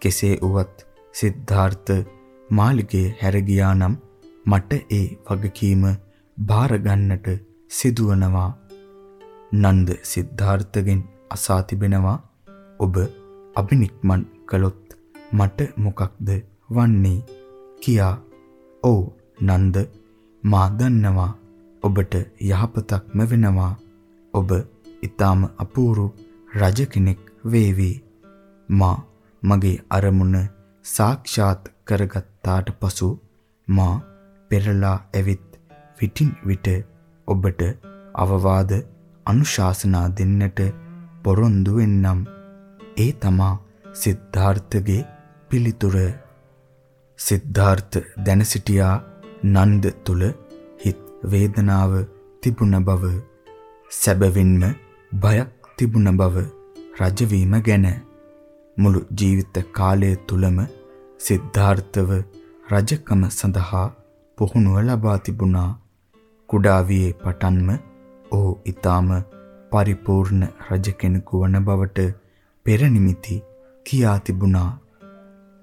[SPEAKER 1] කෙසේ වුවත් සිද්ධාර්ථ මාලිගයේ හැර ගියා නම් මට ඒ වගකීම බාර ගන්නට සිදුවනවා. නන්ද සිද්ධාර්ථගෙන් අසා තිබෙනවා ඔබ අබිනික්මන් කළොත් මට මොකක්ද වන්නේ කියා. "ඔව් නන්ද මා දන්නවා ඔබට යහපතක්ම වෙනවා. ඔබ ඊටාම අපූරු රජ කෙනෙක් වේවි. මා මගේ අරමුණ සාක්ෂාත් කරගත්තාට පසු මා පෙරලා ඇවිත් විටින් විට ඔබට අවවාද අනුශාසනා දෙන්නට පොරොන්දු වෙන්නම්. ඒ තමා සිද්ධාර්ථගේ පිළිතුර. සිද්ධාර්ථ දැන සිටියා නන්ද තුල හිත් වේදනාව තිබුණ බව සැබවින්ම බයක් තිබුණ බව රජවීම ගැන මුළු ජීවිත කාලය තුලම සිද්ධාර්ථව රජකම සඳහා පුහුණුව ලබා තිබුණා කුඩා වියේ පටන්ම ඔහු ඊටාම පරිපූර්ණ රජ කෙනෙකු වන බවට පෙර නිමිති කියා තිබුණා.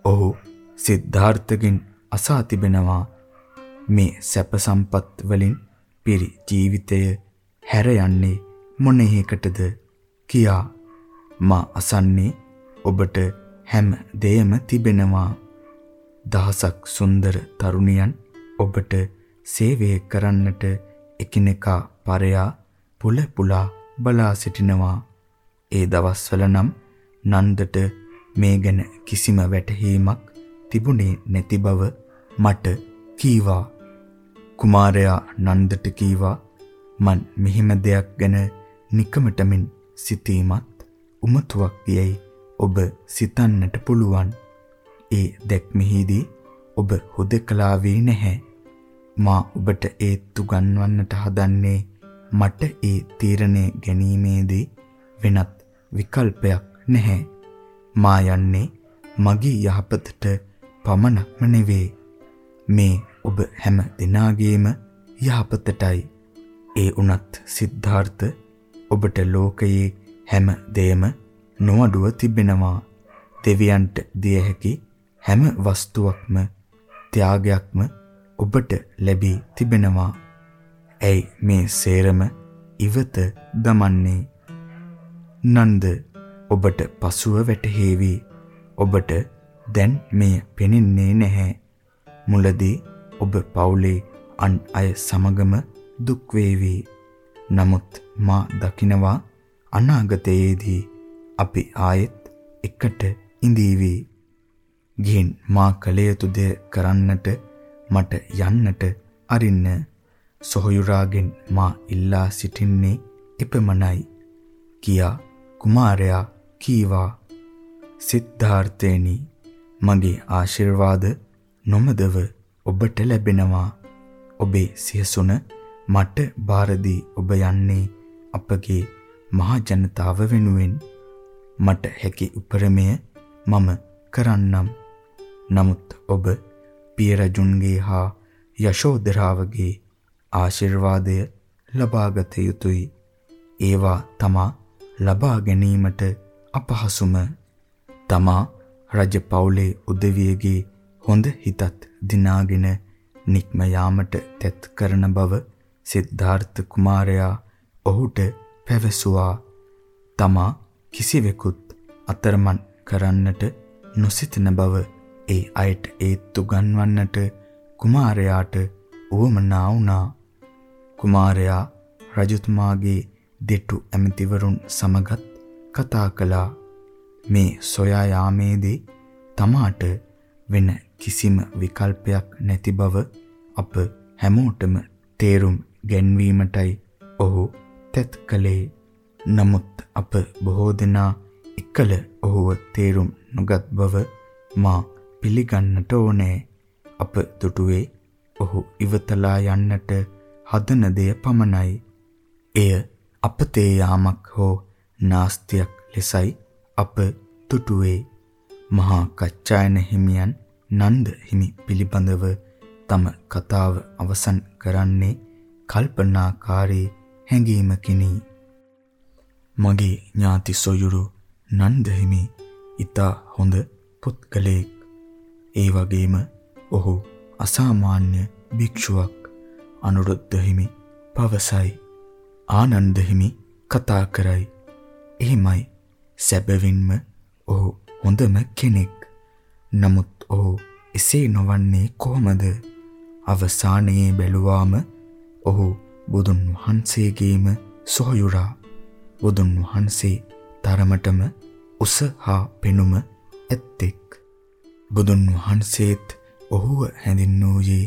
[SPEAKER 1] ඔහු සිද්ධාර්ථගෙන් අසා තිබෙනවා මේ සැප සම්පත් වලින් පිරි ජීවිතය හැර යන්නේ මොනෙහිකටද කියා මා අසන්නේ ඔබට හැම දෙයම තිබෙනවා දහසක් සුන්දර තරුණියන් ඔබට සේවය කරන්නට එකිනෙකා පරයා පුල පුලා බලා සිටිනවා. ඒ දවස්වල නම් නන්දට මේ ගැන කිසිම වැටහීමක් තිබුණේ නැති බව මට කීවා. කුමාරයා නන්දට කීවා මන් මෙහිම දෙයක් ගැන නිකමටමින් සිතීමත් උමතුවක් යයි ඔබ සිතන්නට පුළුවන්. ඒ දැක්මෙහිදී ඔබ හුදකලා වේ නැහැ. මා ඔබට ඒත්තු ගන්වන්නට හදන්නේ මට ඒ තීරණය ගැනීමේදී වෙනත් විකල්පයක් නැහැ. මා යන්නේ මගේ යහපතට පමණක්ම නෙවේ. මේ ඔබ හැම දිනාගේම යහපතටයි. ඒ උනත් සිද්ධාර්ථ ඔබට ලෝකයේ හැම දෙයම නොඅඩුව තිබෙනවා. දෙවියන්ට දිය හැකි හැම වස්තුවක්ම ත්‍යාගයක්ම ඔබට ලැබී තිබෙනවා. ඇයි මේ සේරම ඉවත දමන්නේ? නන්ද ඔබට පසුව වැටහෙවි. ඔබට දැන් මෙය පෙනෙන්නේ නැහැ. මුලදී ඔබ පවුලේ අන් අය සමගම දුක් වේවි. නමුත් මා දකිනවා අනාගතයේදී අපි ආයෙත් එකට ඉඳීවි. ගින් මා කළ යුතු දේ කරන්නට මට යන්නට අරින්න සොහොයුරාගෙන් මා ඉල්ලා සිටින්නේ එපමණයි කියා කුමාරයා කීවා. සිද්ධාර්ථේනි මගේ ආශිර්වාද නොමදව ඔබට ලැබෙනවා. ඔබේ සියසුන මට බාරදී ඔබ යන්නේ අපගේ මහා ජනතාව වෙනුවෙන්. මට හැකි උපරමය මම කරන්නම්. නමුත් ඔබ පිය රජුන්ගේ හා යශෝදරාවගේ ආශිර්වාදය ලබාගත යුතුය. ඒවා තමා ලබා ගැනීමට අපහසුම තමා රජ පවුලේ උදවියගේ හොඳ හිතත් දිනාගෙන නික්ම යාමට තෙත් කරන බව සිද්ධාර්ථ කුමාරයා ඔහුට පැවසුවා. තමා කිසිවෙකුත් අතරමන් කරන්නට නොසිතන බව ඒ අයට ඒත්තු ගන්වන්නට කුමාරයාට උවමනා වුණා. කුමාරයා රජතුමාගේ දෙටු ඇමතිවරුන් සමගත් කතා කළා. මේ සොයා යාමේදී තමාට වෙන කිසිම විකල්පයක් නැති බව අප හැමෝටම තේරුම් ගැන්වීමටයි ඔහු තෙත් කළේ. නමුත් අප බොහෝ දෙනා එකල ඔහුව තේරුම් නොගත් බව මා පිළිගන්නට ඕනේ. අප දුටුවේ ඔහු ඉවතලා යන්නට හදන දෙය පමණයි. එය අපතේ යාමක් හෝ නාස්තියක් ලෙසයි අප තුටුවේ මහා කච්චායන හිමියන් නන්ද හිමි පිළිබඳව තම කතාව අවසන් කරන්නේ කල්පනාකාරී හැඟීමකිනි. මගේ ඥාති සොයුරු නන්ද හිමි ඊතා හොඳ පුත්කලෙක්. ඒ වගේම ඔහු අසාමාන්‍ය භික්ෂුවක් අනුරුද්ධ හිමි පවසයි. ආනන්ද හිමි කතා කරයි. එහෙමයි සැබවින්ම ඔහු හොඳම කෙනෙක්. නමුත් ඔහු එසේ නොවන්නේ කොහොමද? අවසානයේ බැලුවාම ඔහු බුදුන් වහන්සේගේම සොහයුරා. බුදුන් වහන්සේ තරමටම උස හා පෙනුම ඇත්තෙක්. බුදුන් වහන්සේත් ඔහුව හැඳින්වූයේ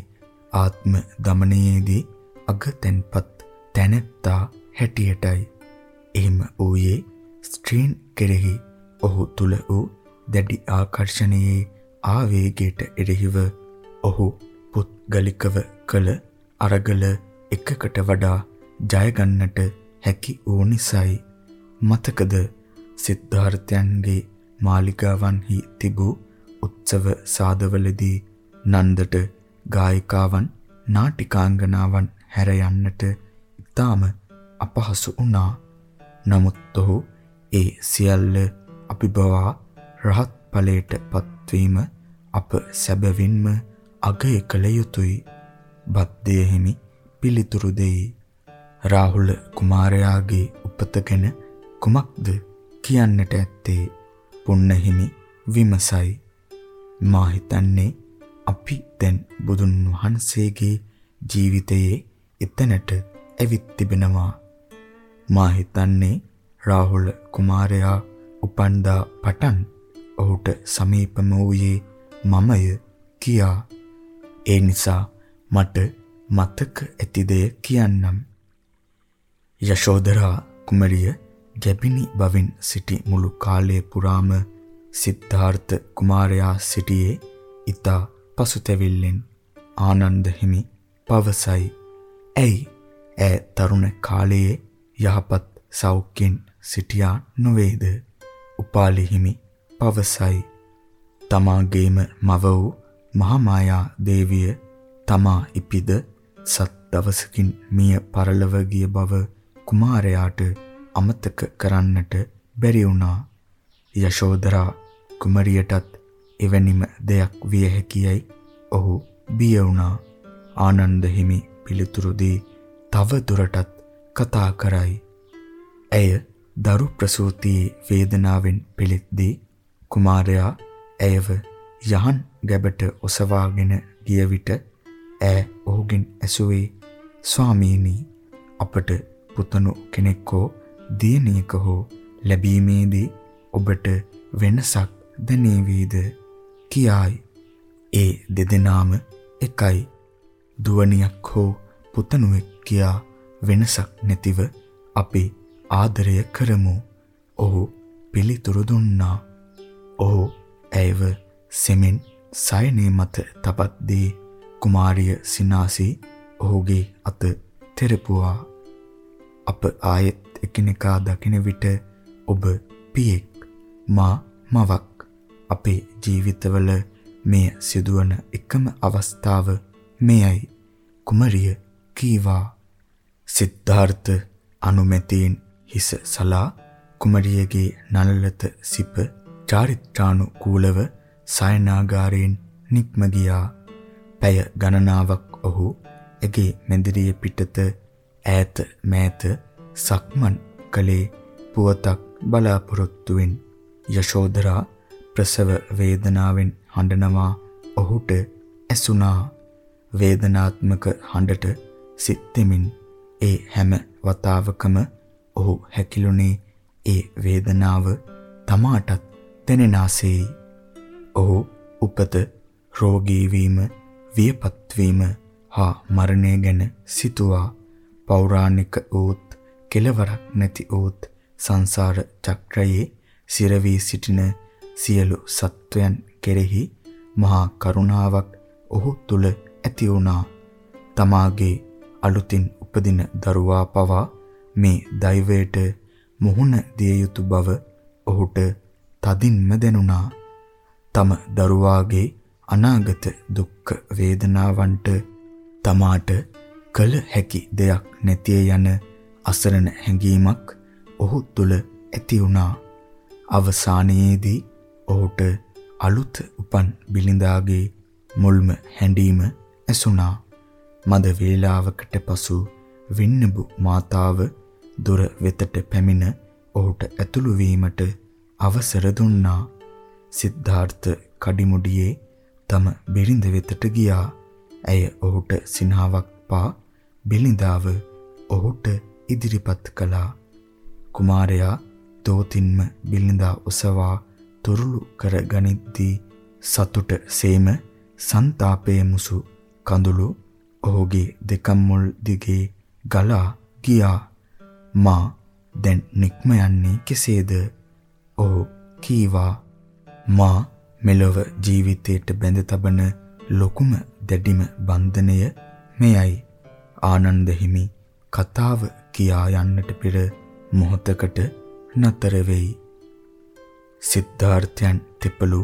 [SPEAKER 1] ආත්ම දමනයේදී අගතැන්පත් තැනැත්තා හැටියටයි. එහෙම වූයේ ස්ත්‍රීන් කෙරෙහි ඔහු තුල වූ දැඩි ආකර්ෂණයේ ආවේගයට එරෙහිව ඔහු පුද්ගලිකව කළ අරගල එකකට වඩා ජය ගන්නට හැකි වූ නිසායි මතකද සිද්ධාර්ථයන්ගේ මාලිගාවන්හි තිබූ උත්සව සාදවලදී නන්දට ගායිකාවන් නාටිකාංගනාවන් හැර යන්නට ඉතාම අපහසු වුණා. නමුත් ඔහු ඒ සියල්ල අභිබවා රහත් ඵලයට පත්වීම අප සැබවින්ම අගය කළ යුතුය. බද්දේ හිමි පිළිතුරු දෙයි. රාහුල කුමාරයාගේ උපත ගැන කුමක්ද කියන්නට ඇත්තේ? පුන්න හිමි විමසයි. මා හිතන්නේ අපි දැන් බුදුන් වහන්සේගේ ජීවිතයේ එතනට ඇවිත් තිබෙනවා. මා හිතන්නේ රාහුල කුමාරයා උපන්දා පටන් ඔහුට සමීපම වූයේ මමය කියා. ඒ නිසා මට මතක ඇති දෙය කියන්නම්. යශෝදරා කුමරිය ගැබිනි බවින් සිටි මුළු කාලය පුරාම සිද්ධාර්ථ කුමාරයා සිටියේ ඊතා පසුතැවිල්ලෙන් ආනන්ද හිමි පවසයි. ඇයි ඈ තරුණ කාලයේ යහපත් සෞඛ්‍යෙන් සිටියා නොවේද? උපාලි හිමි පවසයි. තමාගේම මව වූ මහාමායා දේවිය තමා ඉපිද සත් දවසකින් මිය පරලව ගිය බව කුමාරයාට අමතක කරන්නට බැරි වුණා. යශෝදරා කුමරියටත් එවැනිම දෙයක් විය හැකියයි ඔහු බිය වුණා. ආනන්ද හිමි පිළිතුරු දී තව දුරටත් කතා කරයි. ඇය දරු ප්‍රසූතියේ වේදනාවෙන් පිළිද්දී කුමාරයා ඇයව යහන් ගැබට ඔසවාගෙන ගිය විට ඈ ඔහුගෙන් ඇසුවේ ස්වාමීනි අපට පුතණු කෙනෙක් හෝ දියණියක හෝ ලැබීමේදී ඔබට වෙනසක් දැනේවිද කියායි. ඒ දෙදෙනාම එකයි. දුවණියක් හෝ පුතණුවෙක් කියා වෙනසක් නැතිව අපි ආදරය කරමු. ඔහු පිළිතුරු දුන්නා. ඔහු ඇයව සෙමින් සයනේ මත තබත් දී කුමාරිය සිනාසී ඔහුගේ අත තෙරපුවා. අප ආයෙත් එකිනෙකා දකින විට ඔබ පියෙක්. මා මවක්. අපේ ජීවිතවල මෙය සිදුවන එකම අවස්ථාව මෙයයි. කුමරිය කීවා? සිද්ධාර්ථ අනුමැතියෙන් හිස සලා කුමරියගේ නළලත සිප චාරිත්‍රානුකූලව සයනාගාරයෙන් නික්ම ගියා. පැය ගණනාවක් ඔහු ඇගේ මැදිරිය පිටත ඈත මෑත සක්මන් කළේ පුවතක් බලාපොරොත්තුවෙන්. යශෝදරා ප්‍රසව වේදනාවෙන් හඬනවා ඔහුට ඇසුණා වේදනාත්මක හඬට සිත්ෙමින් ඒ හැම වතාවකම ඔහු හැකිලුනේ ඒ වේදනාව තමාටත් දැනෙනාසේයි. ඔහු උපත රෝගී වීම, වියපත් වීම හා මරණය ගැන සිතුවා. පෞරාණික ඌත් කෙලවරක් නැති ඌත් සංසාර චක්‍රයේ සිරවී සිටින සියලු සත්වයන් කෙරෙහි මහා කරුණාවක් ඔහු තුල ඇති වුණා. තමාගේ අලුතින් උපදින දරුවා පවා මේ දෛවයට මුහුණ දිය යුතු බව ඔහුට තදින්ම දැනුණා. තම දරුවාගේ අනාගත දුක්ඛ වේදනාවන්ට තමාට කළ හැකි දෙයක් නැතිය යන අසරණ හැඟීමක් ඔහු තුල ඇති වුණා. අවසානයේදී ඔහුට අලුත් උපන් බිලිඳාගේ මුල්ම හැඬීම ඇසුණා. මද වේලාවකට පසු වින්නබු මාතාව දොර වෙතට පැමිණ ඔහුට ඇතුළු වීමට අවසර දුන්නා. සිද්ධාර්ථ කඩිමුඩියේ තම බිරිඳ වෙතට ගියා. ඇය ඔහුට සිනහාවක් පා බිලිඳාව ඔහුට ඉදිරිපත් කළා. කුමාරයා දෝතින්ම බිලිඳා ඔසවා තුරුළු කර ගනිද්දී සතුට සේම ਸੰతాපයේ මුසු කඳුළු ඔහුගේ දෙකම් මුල් දිගේ ගලා ගියා. මා දැන් නික්ම යන්නේ කෙසේද? ඔහු කීවා මා මෙලොව ජීවිතයට බැඳ තබන ලොකුම දැඩිම බන්ධනය මෙයයි. ආනන්ද හිමි කතාව කියා යන්නට පෙර මොහොතකට නතර වෙයි. සිද්ධාර්ථයන් තිපළු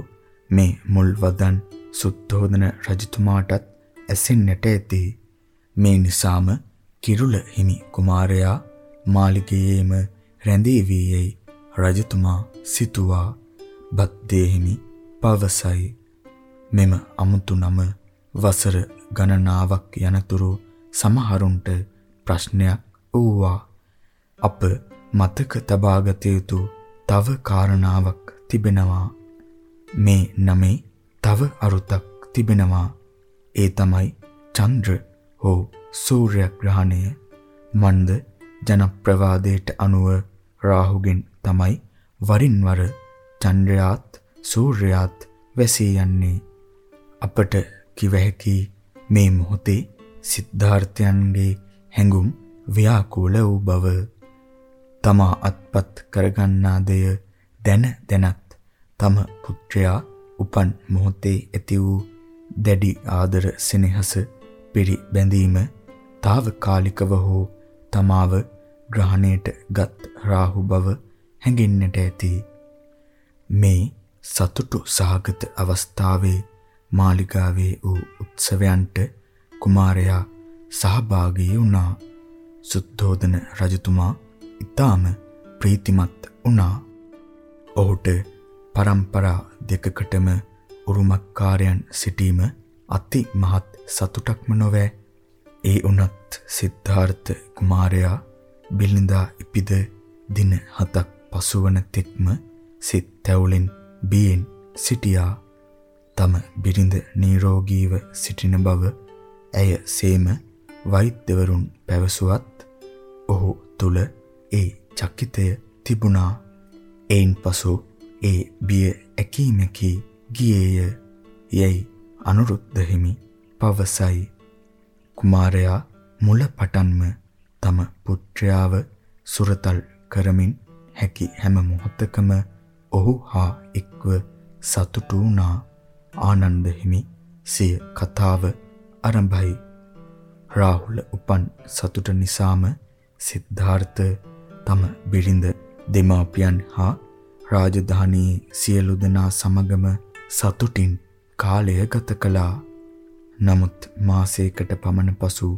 [SPEAKER 1] මේ මුල් වදන් සුද්ධෝදන රජතුමාටත් ඇසෙන්නට ඇති. මේ නිසාම කිරුල හිමි කුමාරයා මාලිගයේම රැඳී වී යයි රජතුමා සිතුවා. බද්දේ හිමි පවසයි. මෙම අමුතු නම වසර ගණනාවක් යනතුරු සමහරුන්ට ප්‍රශ්නයක් වූවා. අප මතක තබාගත යුතු තව කාරණාවක් තිබෙනවා. මේ නමේ තව අරුතක් තිබෙනවා. ඒ තමයි චන්ද්‍ර හෝ සූර්ය ග්‍රහණය. මන්ද ජනප්‍රවාදයට අනුව රාහුගෙන් තමයි වරින් වර චන්ද්‍රයාත් සූර්යයාත් වැසී යන්නේ. අපට කිව හැකි මේ මොහොතේ සිද්ධාර්ථයන්ගේ හැඟුම් ව්‍යාකූල වූ බව තමා අත්පත් කරගන්නා දෙය දැන දැනත් තම පුත්‍රයා උපන් මොහොතේ ඇති වූ දැඩි ආදර සෙනෙහස පිරි බැඳීම తాවකාලිකව හෝ තමාව ග්‍රහණයට ගත් රාහු බව හැඟෙන්නට ඇති මේ සතුටු සහගත අවස්ථාවේ මාලිගාවේ වූ උත්සවයන්ට කුමාරයා සහභාගී වුණා. සුද්ධෝදන රජතුමා ඊටාම ප්‍රීතිමත් වුණා. ඔහුට પરම්පරා දෙකකටම උරුමකාරයන් සිටීම අති මහත් සතුටක්ම නොවේ. ඒ උනත් සිද්ධාර්ථ කුමාරයා බිලින්දා ඉපිද දින හතක් පසුවන තෙක්ම සිත් තැවුලෙන් බියෙන් සිටියා. තම බිරිඳ නිරෝගීව සිටින බව ඇය සේම වෛද්‍යවරුන් පැවසුවත් ඔහු තුල ඒ චකිතය තිබුණා. එයින් පසු ඒ බිය ඇකීමකී ගියේය. යයි අනුරුද්ධ හිමි පවසයි. කුමාරයා මුල පටන්ම තම පුත්‍රයාව සුරතල් කරමින් හැකි හැම මොහොතකම ඔහු හා එක්ව සතුටු වුණා. ආනන්ද හිමි සිය කතාව ආරම්භයි. රාහුල උපන් සතුට නිසාම සිද්ධාර්ථ තම බිරිඳ දෙමාපියන් හා රාජධානී සියලු දෙනා සමගම සතුටින් කාලය ගත කළා. නමුත් මාසයකට පමණ පසු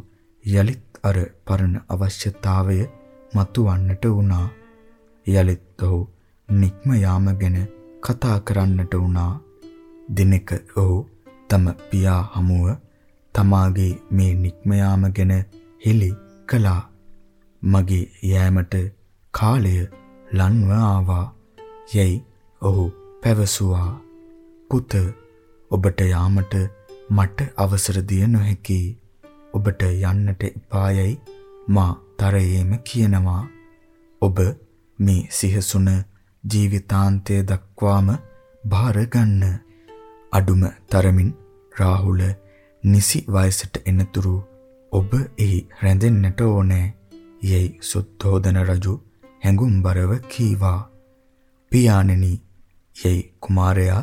[SPEAKER 1] යලිත් අර පරණ අවශ්‍යතාවය මතුවන්නට වුණා. යලිත් ඔහු නික්ම යාම ගැන කතා කරන්නට වුණා. දිනක ඔහු තම පියා හමුව තමාගේ මේ නික්ම යාම ගැන හෙළි කළා. මගේ යෑමට කාලය ලන්ව ආවා. යයි ඔහු පැවසුවා. පුත ඔබට යාමට මට අවසර දිය නොහැකි. ඔබට යන්නට එපායයි මා තරයේම කියනවා. ඔබ මේ සිහසුන ජීවිතාන්තය දක්වාම බාර ගන්න. අඩුම තරමින් රාහුල නිසි වයසට එනතුරු ඔබ එහි රැඳෙන්නට ඕනෑ. යයි සුද්ධෝදන රජු හැඟුම්බරව කීවා. පියාණෙනි යයි කුමාරයා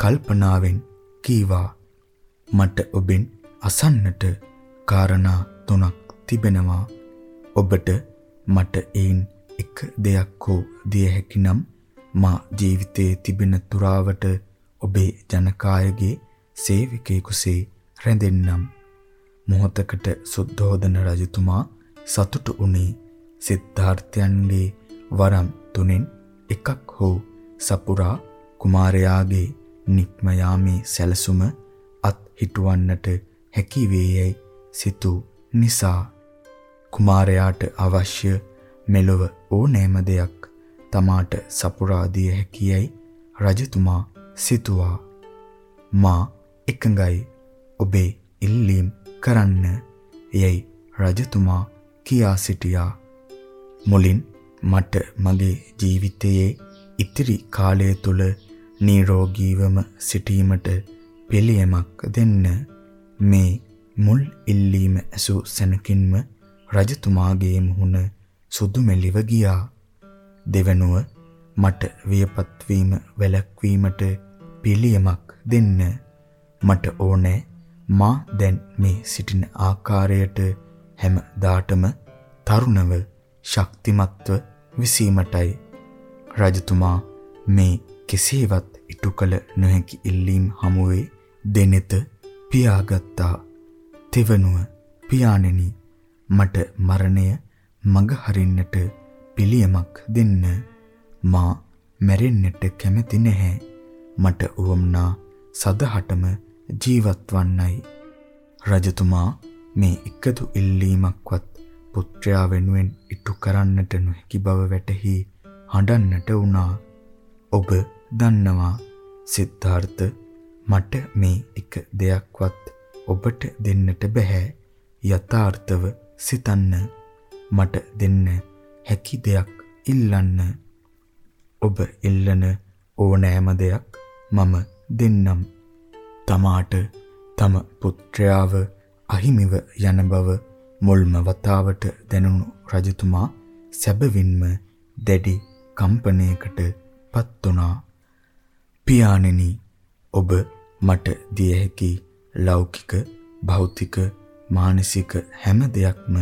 [SPEAKER 1] කල්පනාවෙන් කීවා. මට ඔබෙන් අසන්නට කාරණා තුනක් තිබෙනවා. ඔබට මට ඒන් එක දෙයක් හෝ දිය හැකිනම් මා ජීවිතයේ තිබෙන තුරාවට ඔබේ ජනකායගේ සේවකයෙකුසේ රැඳෙන්නම් මොහොතකට සුද්ධෝදන රජතුමා සතුටු වුණේ සිද්ධාර්ථයන්ගේ වරම් තුනෙන් එකක් හෝ සපුරා කුමාරයාගේ නික්ම යාමේ සැලසුම අත් හිටවන්නට හැකි වේයයි සිතූ නිසා. කුමාරයාට අවශ්‍ය මෙලොව ඕනෑම දෙයක් තමාට සපුරා දිය හැකියයි රජතුමා සිතුවා. මා එකඟයි. ඔබේ ඉල්ලීම් කරන්න. යයි රජතුමා කියා සිටියා. මුලින් මට මගේ ජීවිතයේ ඉතිරි කාලය තුල නිරෝගීවම සිටීමට පිළියමක් දෙන්න. මේ මුල් ඉල්ලීම ඇසු සැනකින්ම රජතුමාගේ මුහුණ සුදු මෙලිව ගියා. දෙවනුව මට වියපත් වීම වැළැක්වීමට පිළියමක් දෙන්න. මට ඕනේ මා දැන් මේ සිටින ආකාරයට හැම දාටම තරුණව ශක්තිමත්ව විසීමටයි. රජතුමා මේ කෙසේවත් ඉටු කළ නොහැකි ඉල්ලීම් හමුවේ දෙනෙත පියාගත්තා. තෙවනුව පියාණෙනි මට මරණය මඟ හරින්නට පිළියමක් දෙන්න. මා මැරෙන්නට කැමති නැහැ. මට උවමනා සදහටම ජීවත් වන්නයි රජතුමා මේ එකදු ඉල්ලීමක්වත් පුත්‍රයා වෙනුවෙන් ඉටු කරන්නට නොහැකි බව වැටහි හඬන්නට වුණා. ඔබ දන්නවා සිද්ධාර්ථ මට මේ එක දෙයක්වත් ඔබට දෙන්නට බෑ යථාර්ථව සිතන්න. මට දෙන්න හැකි දෙයක් ඉල්ලන්න. ඔබ ඉල්ලන ඕනෑම දෙයක් මම දෙන්නම්. තමාට තම පුත්‍රයාව අහිමිව යන බව මුල්ම වතාවට දැනුණු රජතුමා සැබවින්ම දැඩි කම්පනයකට පත් වුණා. පියාණෙනි ඔබ මට දිය හැකි ලෞකික භෞතික මානසික හැම දෙයක්ම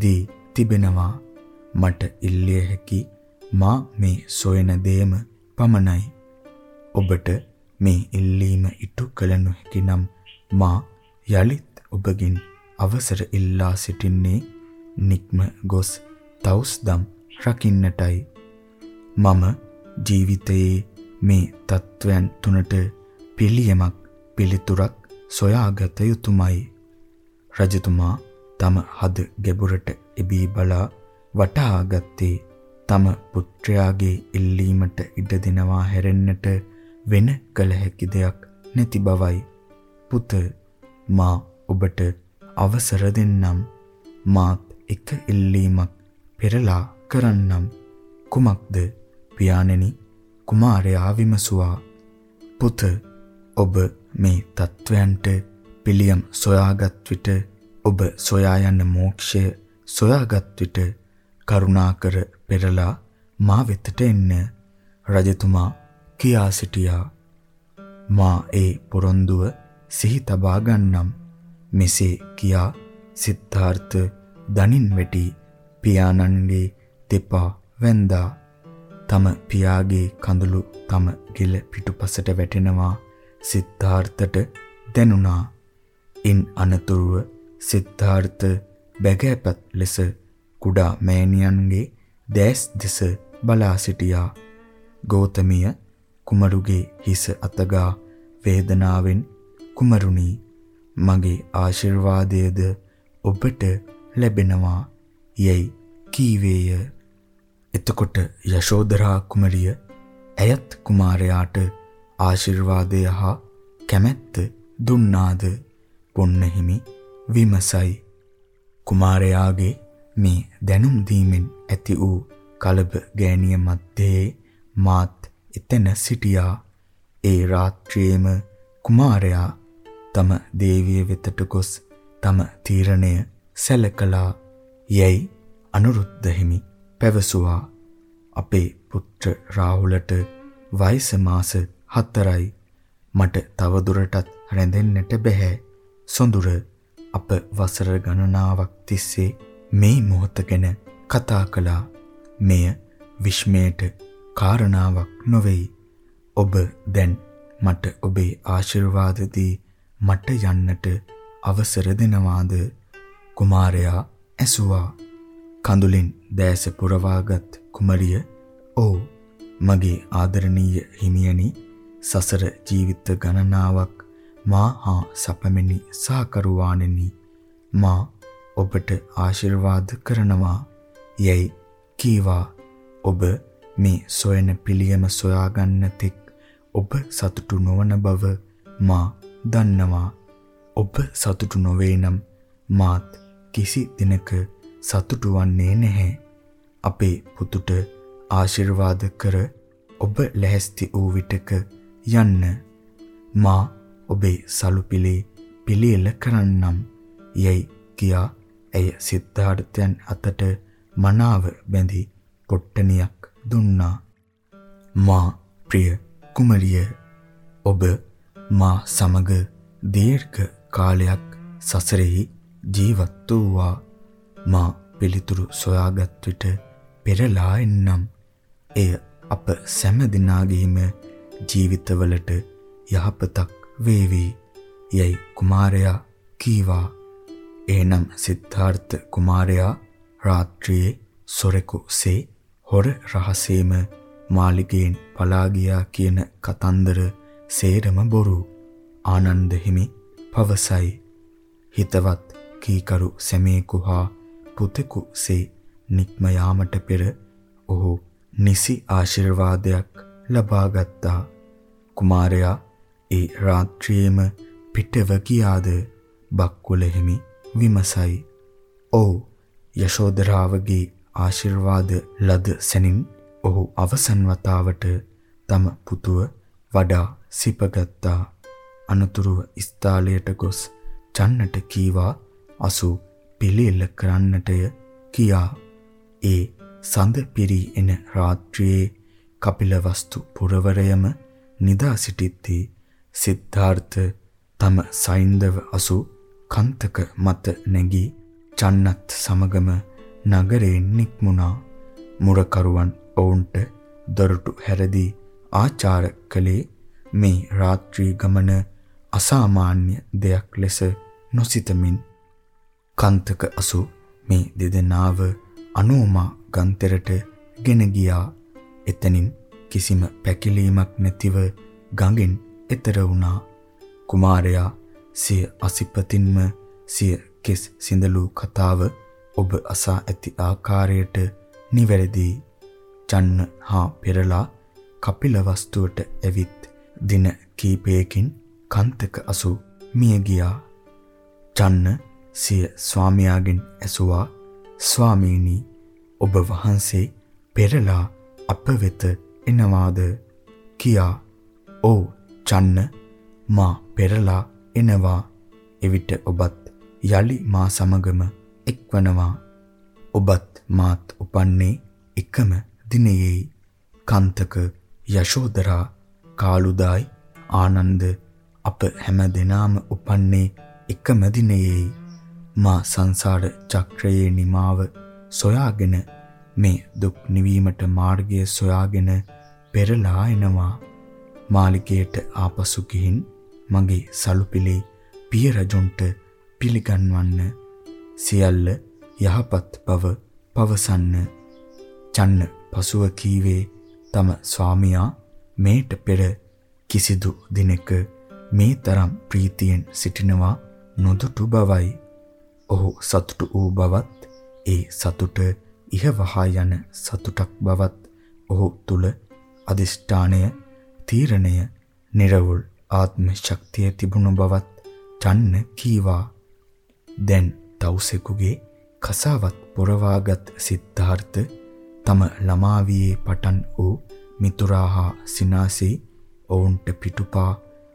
[SPEAKER 1] දී තිබෙනවා. මට ඉල්ලිය හැකි මා මේ සොයන දේම පමණයි. ඔබට මේ ඉල්ලීම ඉටු කළ නොහැකි නම් මා යලිත් ඔබගෙන් අවසර ඉල්ලා සිටින්නේ නික්ම ගොස් තවුස්දම් රකින්නටයි. මම ජීවිතයේ මේ තත්වයන් තුනට පිළියමක් පිළිතුරක් සොයාගත යුතුයමයි රජතුමා තම හද ගැඹුරට එබී බලා වටහා ගත්තේ තම පුත්‍රයාගේ ඉල්ලීමට ඉඩ දෙනවා හැරෙන්නට වෙන කල හැකි දෙයක් නැති බවයි. පුත මා ඔබට අවසර දෙන්නම්. මාත් එක ඉල්ලීමක් පෙරලා කරන්නම්. කුමක්ද? පියාණෙනි කුමාරයා විමසුවා. පුත ඔබ මේ තත්වයන්ට පිළියම් සොයාගත් විට ඔබ සොයා යන මෝක්ෂය සොයාගත් විට කරුණාකර පෙරලා මා වෙතට එන්න. රජතුමා කියා සිටියා. මා ඒ පොරොන්දුව සිහි තබා ගන්නම්. මෙසේ කියා සිද්ධාර්ථ දනින් වැටි පියාණන්ගේ දෙපා වැන්දා. තම පියාගේ කඳුළු තම ගෙල පිටුපසට වැටෙනවා සිද්ධාර්ථට දැනුණා. ඉන් අනතුරුව සිද්ධාර්ථ බැගෑපත් ලෙස කුඩා මෑණියන්ගේ දැස් දෙස බලා සිටියා. ගෞතමිය කුමරුගේ හිස අතගා වේදනාවෙන් කුමරුනි? මගේ ආශිර්වාදයද ඔබට ලැබෙනවා යයි කීවේය. එතකොට යශෝදරා කුමරිය ඇයත් කුමාරයාට ආශිර්වාදය හා කැමැත්ත දුන්නාද පොන්නහිමි විමසයි. කුමාරයාගේ මේ දැනුම් දීමෙන් ඇති වූ කලබ ගෑනිය මැද්දේ මාත් එතන සිටියා. ඒ රාත්‍රියේම කුමාරයා තම දේවිය වෙතට ගොස් තම තීරණය සැලකලා යයි අනුරුද්ධ හිමි පැවසුවා. අපේ පුත්‍ර රාහුලට වයස මාස 4යි. මට තවදුරටත් රැඳෙන්නට බැහැ. සොඳුර අප වසර ගණනාවක් තිස්සේ මේ මොහොත ගැන කතා කළා. මෙය විශ්මයට කාරණාවක් නොවේයි. ඔබ දැන් මට ඔබේ ආශිර්වාද දී මට යන්නට අවසර දෙනවාද? කුමාරයා ඇසුවා. කඳුලින් දැස පුරවාගත් කුමරිය "ඔව් මගේ ආදරණීය හිමියනි සසර ජීවිත ගණනාවක් මා හා සපමෙනි සහකරුවාණෙනි මා ඔබට ආශිර්වාද කරනවා යැයි කීවා ඔබ මේ සොයන පිළියම සොයාගන්න තෙක් ඔබ සතුටු නොවන බව මා දන්නවා. ඔබ සතුටු නොවේ නම් මාත් කිසි දිනක සතුටු වන්නේ නැහැ. අපේ පුතුට ආශිර්වාද කර ඔබ ලැහැස්ති වූ විටක යන්න. මා ඔබේ සලුපිලේ පිළියෙල කරන්නම්. යයි කියා ඇය සිද්ධාර්ථයන් අතට මනාව බැඳි පොට්ටනියක් දුන්නා. මා ප්‍රිය කුමරිය ඔබ මා සමග දීර්ඝ කාලයක් සසරෙහි ජීවත් වූවා. මා පිළිතුරු සොයාගත් විට පෙරලා එන්නම්. එය අප සෑම දිනාගේම ජීවිතවලට යහපතක් වේවි. යයි කුමාරයා කීවා. එනම් සිද්ධාර්ථ කුමාරයා රාත්‍රියේ සොරෙකුසේ හොර රහසේම මාලිගයෙන් පලා ගියා කියන කතන්දර සේරම බොරු ආනන්ද හිමි පවසයි හිතවත් කීකරු සැමේකු හා පුතෙකුසේ නික්ම යාමට පෙර ඔහු නිසි ආශිර්වාදයක් ලබා ගත්තා. කුමාරයා ඒ රාත්‍රියේම පිටව ගියාද බක්කුල හිමි විමසයි. "ඔව් යශෝදරාවගේ ආශිර්වාද ලද සැනින් ඔහු අවසන් වතාවට තම පුතුව වඩා සිපගත්තා. අනතුරුව ස්ථාලයට ගොස් චන්නට කීවා අසු පිළිෙල කරන්නටය කියා ඒ සඳ පිරි එන රාත්‍රියේ කපිලවස්තු පුරවරයම නිදා සිටිද්දී සිද්ධාර්ථ තම සයින්දව අසු කන්තක මත නැගී චන්නත් සමගම නගරයෙන් නික්මුණා මුරකරුවන් ඔවුන්ට දොරටු හැරදී ආචාර කළේ මේ රාත්‍රී ගමන අසාමාන්‍ය දෙයක් ලෙස නොසිතමින් කන්තක අසු මේ දෙදෙනාව අනෝමා ගන්තරට ගෙන ගියා. එතනින් කිසිම පැකිලීමක් නැතිව ගඟෙන් එතර වුණා. කුමාරයා සිය අසිපතින්ම සිය කෙස් සිඳලු කතාව ඔබ අසා ඇති ආකාරයට නිවැරදි. චන්න හා පෙරලා කපිල වස්තුවට ඇවිත් දින කීපයකින් කන්තක අසු මිය ගියා. චන්න සිය ස්වාමියාගෙන් ඇසුවා ස්වාමීනි ඔබ වහන්සේ පෙරලා අප වෙත එනවාද? කියා "ඔව් චන්න මා පෙරලා එනවා. එවිට ඔබත් යලි මා සමගම එක්වනවා. ඔබත් මාත් උපන්නේ එකම දිනයේ කන්තක යශෝදරා කාලුදායි ආනන්ද අප හැම දෙනාම උපන්නේ එකම දිනයේ මා සංසාර චක්‍රයේ නිමාව සොයාගෙන මේ දුක් නිවීමට මාර්ගය සොයාගෙන පෙරලා එනවා. මාලිකයට ආපසු ගිහින් මගේ සලුපිලේ පිය රජුන්ට පිළිගන්වන්න සියල්ල යහපත් බව පවසන්න. චන්න පසුව කීවේ තම ස්වාමියා මේට පෙර කිසිදු දිනක මේ තරම් ප්‍රීතියෙන් සිටිනවා නොදුටු බවයි. ඔහු සතුටු වූ බවත් ඒ සතුට ඉහවහා යන සතුටක් බවත් ඔහු තුල අදිෂ්ඨානය තීරණය නිර්වුල් ආත්ම ශක්තිය තිබුණු බවත් චන්න කීවා. දැන් තවුසෙකුගේ කසාවත් පොරවාගත් සිද්ධාර්ථ තම ළමාවියේ පටන් වූ මිතුරා හා සිනාසී ඔවුන්ට පිටුපා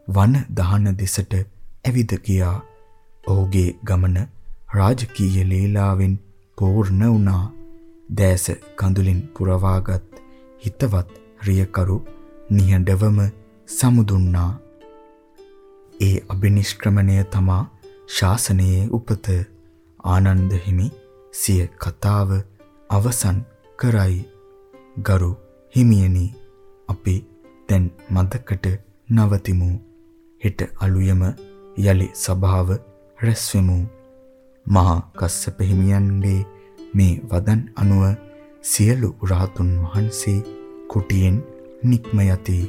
[SPEAKER 1] වන දහන දෙසට ඇවිද ගියා. ඔහුගේ ගමන රාජකීය ලීලාවෙන් පූර්ණ වුණා. දැස කඳුලින් පුරවාගත් හිතවත් රියකරු නිහඬවම සමුදුන්නා. ඒ අබිනිෂ්ක්‍රමණය තමා ශාසනයේ උපත. ආනන්ද හිමි සිය කතාව අවසන් කරයි. ගරු හිමියනි අපි දැන් මදකට නවතිමු. හෙට අලුයම යලි සභාව රැස්වෙමු. මහා කස්සප හිමියන්ගේ මේ වදන් අනුව සියලු රාතුන් වහන්සේ කුටියෙන් නික්ම යති.